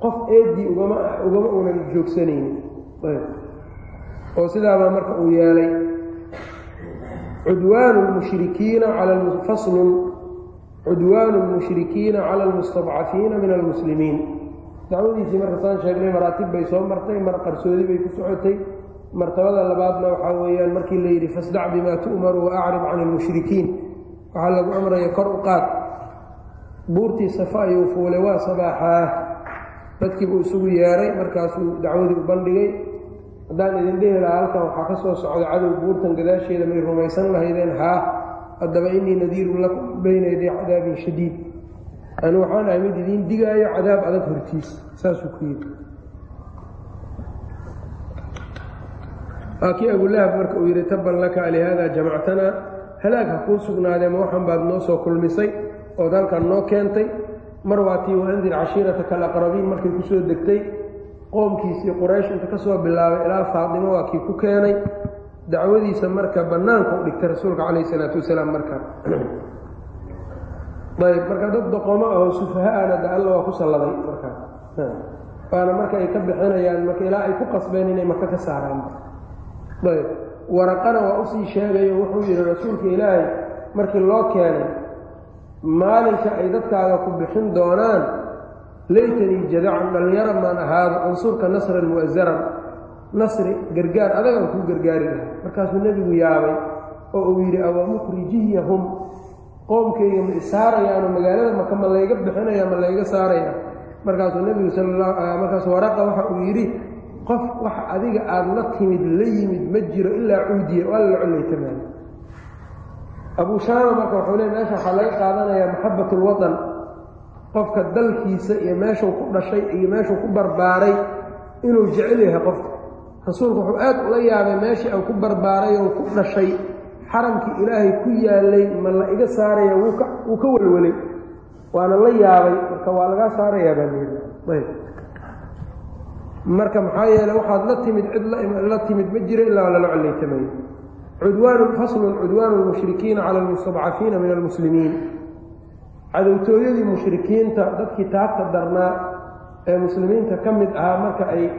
qof eeddii ugama ugama unan joogsanaynin oo sidaabaa marka uu yeelay cudwaanu lmushrikiina faslun cudwaanu lmushrikiina cala almustadcafiina min almuslimiin. Dacwadiisii marka saan sheegnay maraatib bay soo martay mar qarsoodi bay ku socotay martabada labaadna waxaa weeyaan markii la yidhi fasdac bimaa tu'maru wa acrib can ilmushrikiin waxaa lagu amraya kor u qaad buurtii safa ayuu fuulay waa sabaaxaa. Dadkiibuu isugu yeeray markaasuu dacwadii u bandhigay. Haddaan idin dhihi lahaa halkan waxaa ka soo socda cadow buurtan gadaasheeda may rumaysan lahaydeen haa haddaba innii nadiirun lakum bayna yaday cadaabin shadiid. Anu waxaan ahay mid idiin digaayo cadaab adag hortiis saasuu ku yidhi kii abulahab marka uu yidhi tabban laka alihaada jamactanaa halaag ha kuu sugnaadee ma waxan baad noo soo kulmisay ood halkan noo keentay? Mar waa tii waandir cashiirataka alaqrabiin markay ku degtay qoomkiisii quraysh inta ka soo bilaabay ilaa faadimo waa kii ku keenay. Dacwadiisa marka bannaanka u dhigtay rasuulka calayh isalaatu wasalaam marka. Ayb marka dad doqomo ahoo sufaha-ana da alla waa ku salladay markaa waana marka ay ka bixinayaan marka ilaa ay ku qasbeen inay maka ka saaraan waraqana waa u sii sheegayo wuxuu yidhi rasuulka ilaahay markii loo keenay maalinka ay dadkaaga ku bixin doonaan laytanii jadacan dhallinyaro maan ahaado ansurka nasran mu'asaran nasri gargaar adagaan kuu gargaari lahay markaasuu nebigu yaabay oo uu yidhi awa mukhrijiyahum qoomkayga ma isaarayaano magaalada maka ma layga bixinaya ma layga saaraya. Markaasuu nebigu salmarkaasu waraqa waxa uu yidhi qof wax adiga aada la timid la yimid ma jiro ilaa cuudiya waa la collaytamaan abuu shaama marka wuxuu le meesha waxaa laga qaadanayaa maxabat ulwadan qofka dalkiisa iyo meeshuu ku dhashay iyo meeshuu ku barbaaray inuu jecel yahay qofka. Rasuulku wuxuu aad ula yaabay meeshii aan ku barbaaray oo ku dhashay. Xaramkii ilaahay ku yaalay ma la iga saaraya wuu ka welwelay waana la yaabay marka waa lagaa saarayaa baa layidhi ayb marka maxaa yeele waxaad la timid cid la timid ma jiro ilaa lala collaytamayo cudwaanu faslun cudwaanu lmushrikiina cala almustadcafiina min almuslimiin. Cadowtooyadii mushrikiinta dadkii taabta darnaa ee muslimiinta ka mid ahaa marka ay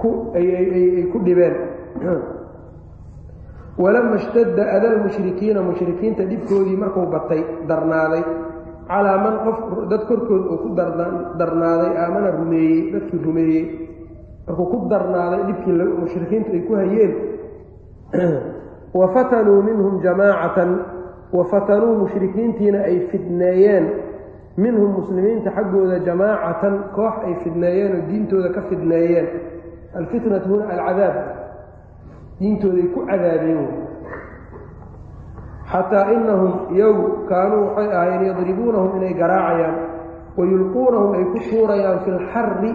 ku ay ku dhibeen. Walama ishtadda ada lmushrikiina mushrikiinta dhibkoodii markuu batay darnaaday calaa man qof dad korkood uu ku darnaaday aamana rumeeyey dadkii rumeeyey markuu ku darnaaday dhibkii mushrikiintu ay ku hayeen wa fatanuu minhum jamaacatan wa fatanuu mushrikiintiina ay fidneeyeen minhum muslimiinta xaggooda jamaacatan koox ay fidneeyeen oo diintooda ka fidneeyeen alfitnatu huna alcadaab diintooday ku cadaabeen xataa inahum iyagu kaanuu waxay ahaayeen yadribuunahum inay garaacayaan wa yulquunahum ay ku tuurayaan fi lxarri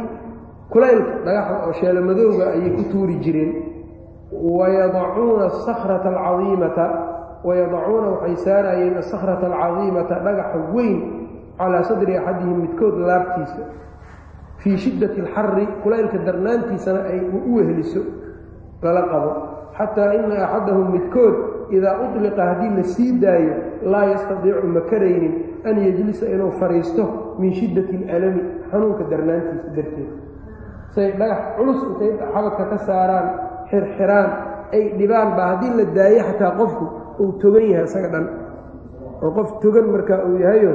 kulaylka dhagaxa oo sheelamadowga ayay ku tuuri jireen. Wayadacuuna asakhrata alcadiimata wayadacuuna waxay saarayeen asakhrata alcadiimata dhagaxa weyn calaa sadri axadihim midkood laabtiisa. Fii shiddati alxarri kulaylka darnaantiisana ay u weheliso lala qabo. Xataa ina axadahum midkood idaa uطliqa haddii la sii daayo laa yastadiicu ma karaynin an yejlisa inuu fadhiisto min shiddati اlalami xanuunka darnaantiisa darteed. Say dhagax culus intay xabadka ka saaraan xirxiraan ay dhibaan baa haddii la daayo xataa qofku uu togan yahay isaga dhan. Oo qof togan markaa uu yahayo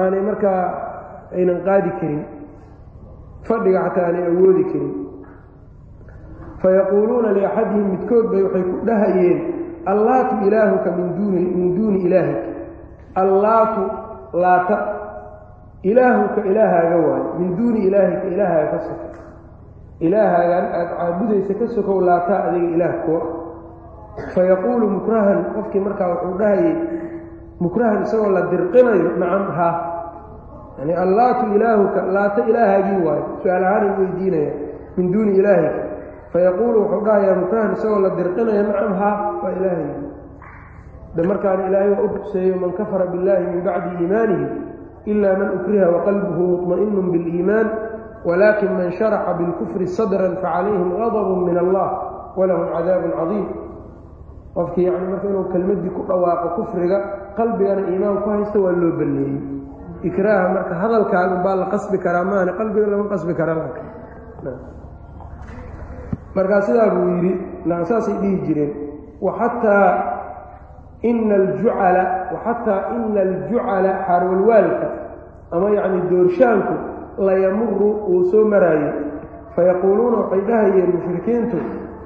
aanay markaa aynan qaadi karin. Fadhiga xataa aanay awoodi karin. Fayaquuluuna liaxadihim midkood bay waxay ku dhahayeen allaatu ilaahuka min duuni min duuni ilaahik allaatu laata. Ilaahuka ilaahaaga waayo. Min duuni ilaahika ilaahaaga ka sokow ilaahaagan aad caabudaysa ka sokow laataa adiga ilaah kuwa ah. Fayaquulu mukrahan qofkii markaa wuxuu dhahayay mukrahan isagoo la dirqinayo nacam ha. Yani allaatu ilaahuka laata ilaahaagii waayo. Su'aal ahaan u weydiinaya min duuni ilaahika fayaquulu wuxuu dhahayaa mukrahan isagoo la dirqinaya nacam ha waa ilaahaygi de markaana ilaahay waa u ruqseeyo man kafara biاllahi min bacdi iimaanihi ila man ukriha waqalbuhu muطma'inu biاliimaan walakin man sharaxa bilkufri sadran facalayhim gadb min allah walahum cadaabun cadiim qofkii yani marka inuu kelmaddii ku dhawaaqo kufriga qalbigana iimaan ku haysta waa loo banneeyey ikraaha marka hadalkaan unbaa la qasbi karaa maana qalbiga lama qasbi kara markaa sidaa buu yidhi saasay dhihi jireen waxataa ina aljucala waxataa ina aljucala xaarwalwaalka ama yacni doorshaanku layamuru uu soo maraayo fayaquuluuna waxay dhahayeen mushrikiintu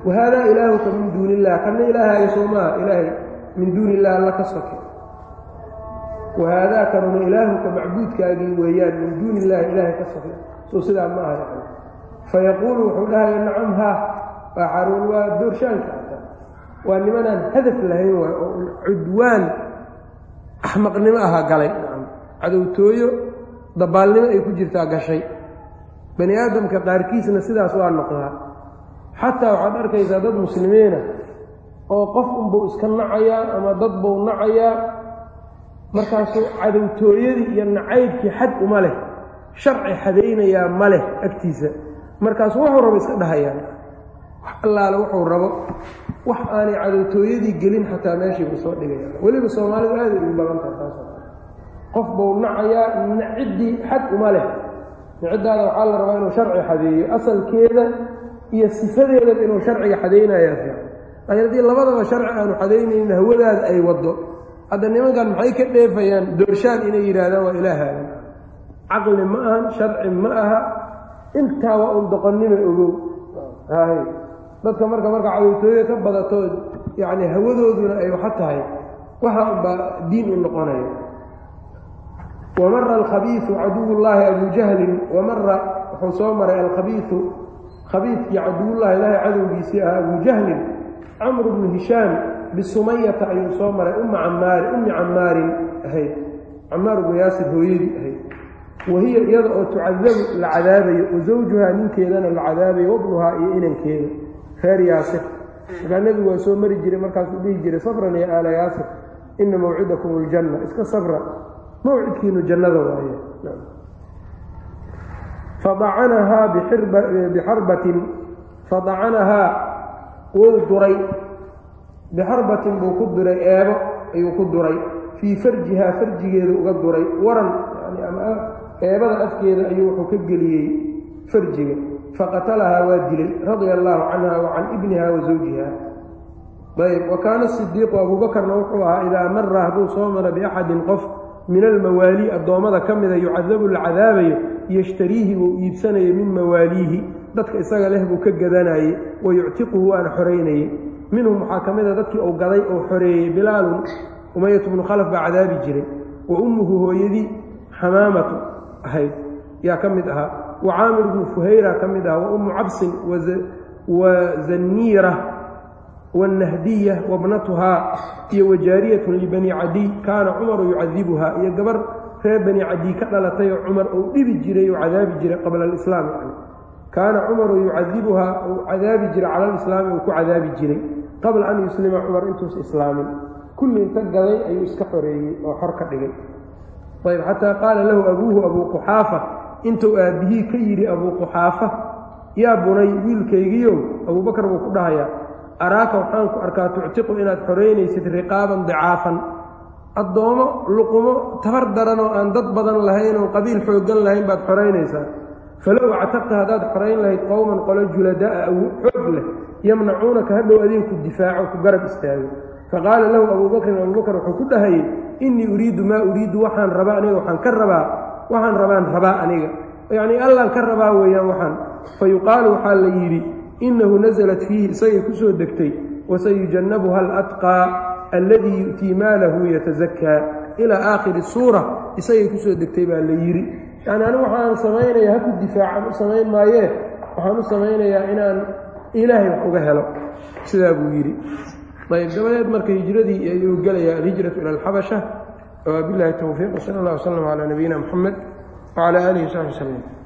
wahaadaa ilaahuka min duuni illah kanna ilaahaaga soo maaha ilaahay min duuni illah alla ka soke. Wahaadaa kanuna ilaahuka macbuudkaagii weeyaan min duuni illahi ilaahay ka soke. Soo sidaa ma aha. Fayaquulu wuxuu dhahaya nacam ha waa xaarwan waa doorshaanka. Waa nimanaan hadaf lahayn waay oo cudwaan axmaqnimo ahaa galay. Nacam cadowtooyo dabaalnimo ay ku jirtaa gashay. Bani aadamka qaarkiisna sidaas waa noqdaa. Xataa waxaad arkaysaa dad muslimiina oo qof unbuu iska nacayaa ama dad buu nacayaa. Markaasuu cadowtooyadii iyo nacaybkii xad uma leh. Sharci xadaynayaa ma leh agtiisa. Markaasuu wuxuu rabo iska dhahayaan allaale wuxuu rabo wax aanay cadowtooyadii gelin xataa meeshii buu soo dhigaya. Weliba soomaalidu aaday ugu badan tahay taas qof buu nacayaa naciddii xad uma leh. Naciddaada waxaa la rabaa inuu sharci xadeeyo asalkeeda iyo sifadeedaba inuu sharciga xadaynayaa fiican. Laakiin haddii labadaba sharci aanu xadaynaynin hawadaada ay waddo hadda nimankan maxay ka dheefayaan? Doorshaan inay yidhaahdaan waa ilaahaadan caqli ma ahan sharci ma aha. Intaa waa un doqonnima ogow dadka marka marka cadowtooyo ka badato yacni hawadooduna ay waxa tahay waxa unbaa diin u noqonaya. Wamara alkhabiiu caduwullaahi abuu jahlin wamara wuxuu soo maray alkhabiiu khabiifkii caduwullahi ilaahay cadowgiisii ahaa abuu jahlin camru bnu hishaam bisumayata ayuu soo maray umma camaari ummi camaarin ahayd camaar bnu yaasir hooyadii ahayd. Wahiya iyada oo tucadabu la cadaabayo wa zawjuhaa ninkeedana la cadaabayo wabnuhaa iyo inankeeda reer yaasir. Markaa nebigu waa soo mari jiray markaasuu dhihi jiray sabran ya aala yaasir ina mawcidakum aljanna. Iska sabra mawcidkiinu jannada waaye. Fadacanahaa bixarbatin fadacanahaa wou duray. Bixarbatin buu ku duray eebo ayuu ku duray. Fii farjihaa farjigeeda uga duray waran ama eebada afkeeda ayuu wuxuu ka geliyey farjiga faqatalahaa waa dilay radia allaahu canha wa can ibniha wa zawjiha ayb wa kaana sidiiqu abuubakarna wuxuu ahaa idaa mara hadduu soo maro biaxadin qof min almawaali addoommada ka mida yucadabu la cadaabayo yashtariihi wuu iibsanayo min mawaaliihi. Dadka isaga leh buu ka gadanayey wa yuctiquhu waana xoraynayey minhum waxaa ka mida dadkii uu gaday oo xoreeyey bilaalun umayatu bnu khalaf baa cadaabi jiray. Wa ummuhu hooyadii xamaamatu ahayd yaa ka mid ahaa wa caamir bnu fuhayra ka mid ahaa wa ummu cabsin wa zanniira wannahdiya wabnatuhaa iyo wajaariyatun libani cadiy kaana cumaru yucadibuhaa iyo gabar reer bani cadiy ka dhalatay oo cumar uu dhibi jiray oo cadaabi jiray qabla alislaam yani. Kaana cumaru yucadibuhaa uu cadaabi jiray cala alislaami uu ku cadaabi jiray. Qabla an yuslima cumar intuusa islaamin. Kulli inta gaday ayuu iska xoreeyey oo xor ka dhigay. Ayb xataa qaala lahu abuuhu abuu quxaafa intuu aabbihii ka yidhi abuu quxaafa yaa bunay wiilkaygiiow abuubakar buu ku dhahayaa araaka waxaan ku arkaa tuctiqu inaad xoraynaysid riqaaban dicaafan addoommo luqumo tabar daran oo aan dad badan lahayn oo qabiil xooggan lahayn baad xoraynaysaa falow actaqta haddaad xorayn lahayd qowman qolo julada'a xoog leh yamnacuunaka hadhow adinku difaaco ku garab istaago. Faqaala lahu abuu bakrin abubakr wuxuu ku dhahayey innii uriidu maa uriidu waxaan rabaa aniga waxaan ka rabaa waxaan rabaan rabaa aniga. Yacnii allaan ka rabaa weeyaan waxaan. Fa yuqaalu waxaa la yidhi innahu nasalat fiihi isagay ku soo degtay wasayujannabuha alatqaa alladii yu'tii maalahu yatasakaa ilaa aakhiri suura isagay ku soo degtay baa la yidhi. Yacni anigu waxaan samaynayaa ha ku difaacan u samayn maayee waxaan u samaynayaa inaan ilaahay wax uga helo. Sidaa buu yidhi. Ayb dabadeed marka hijradii ayuu gelayaa alhijratu ila alxabasha wabilahi towfiiq sal allah wslam calaa nabiyina muxamed wcala aalihi wsaxbi wslm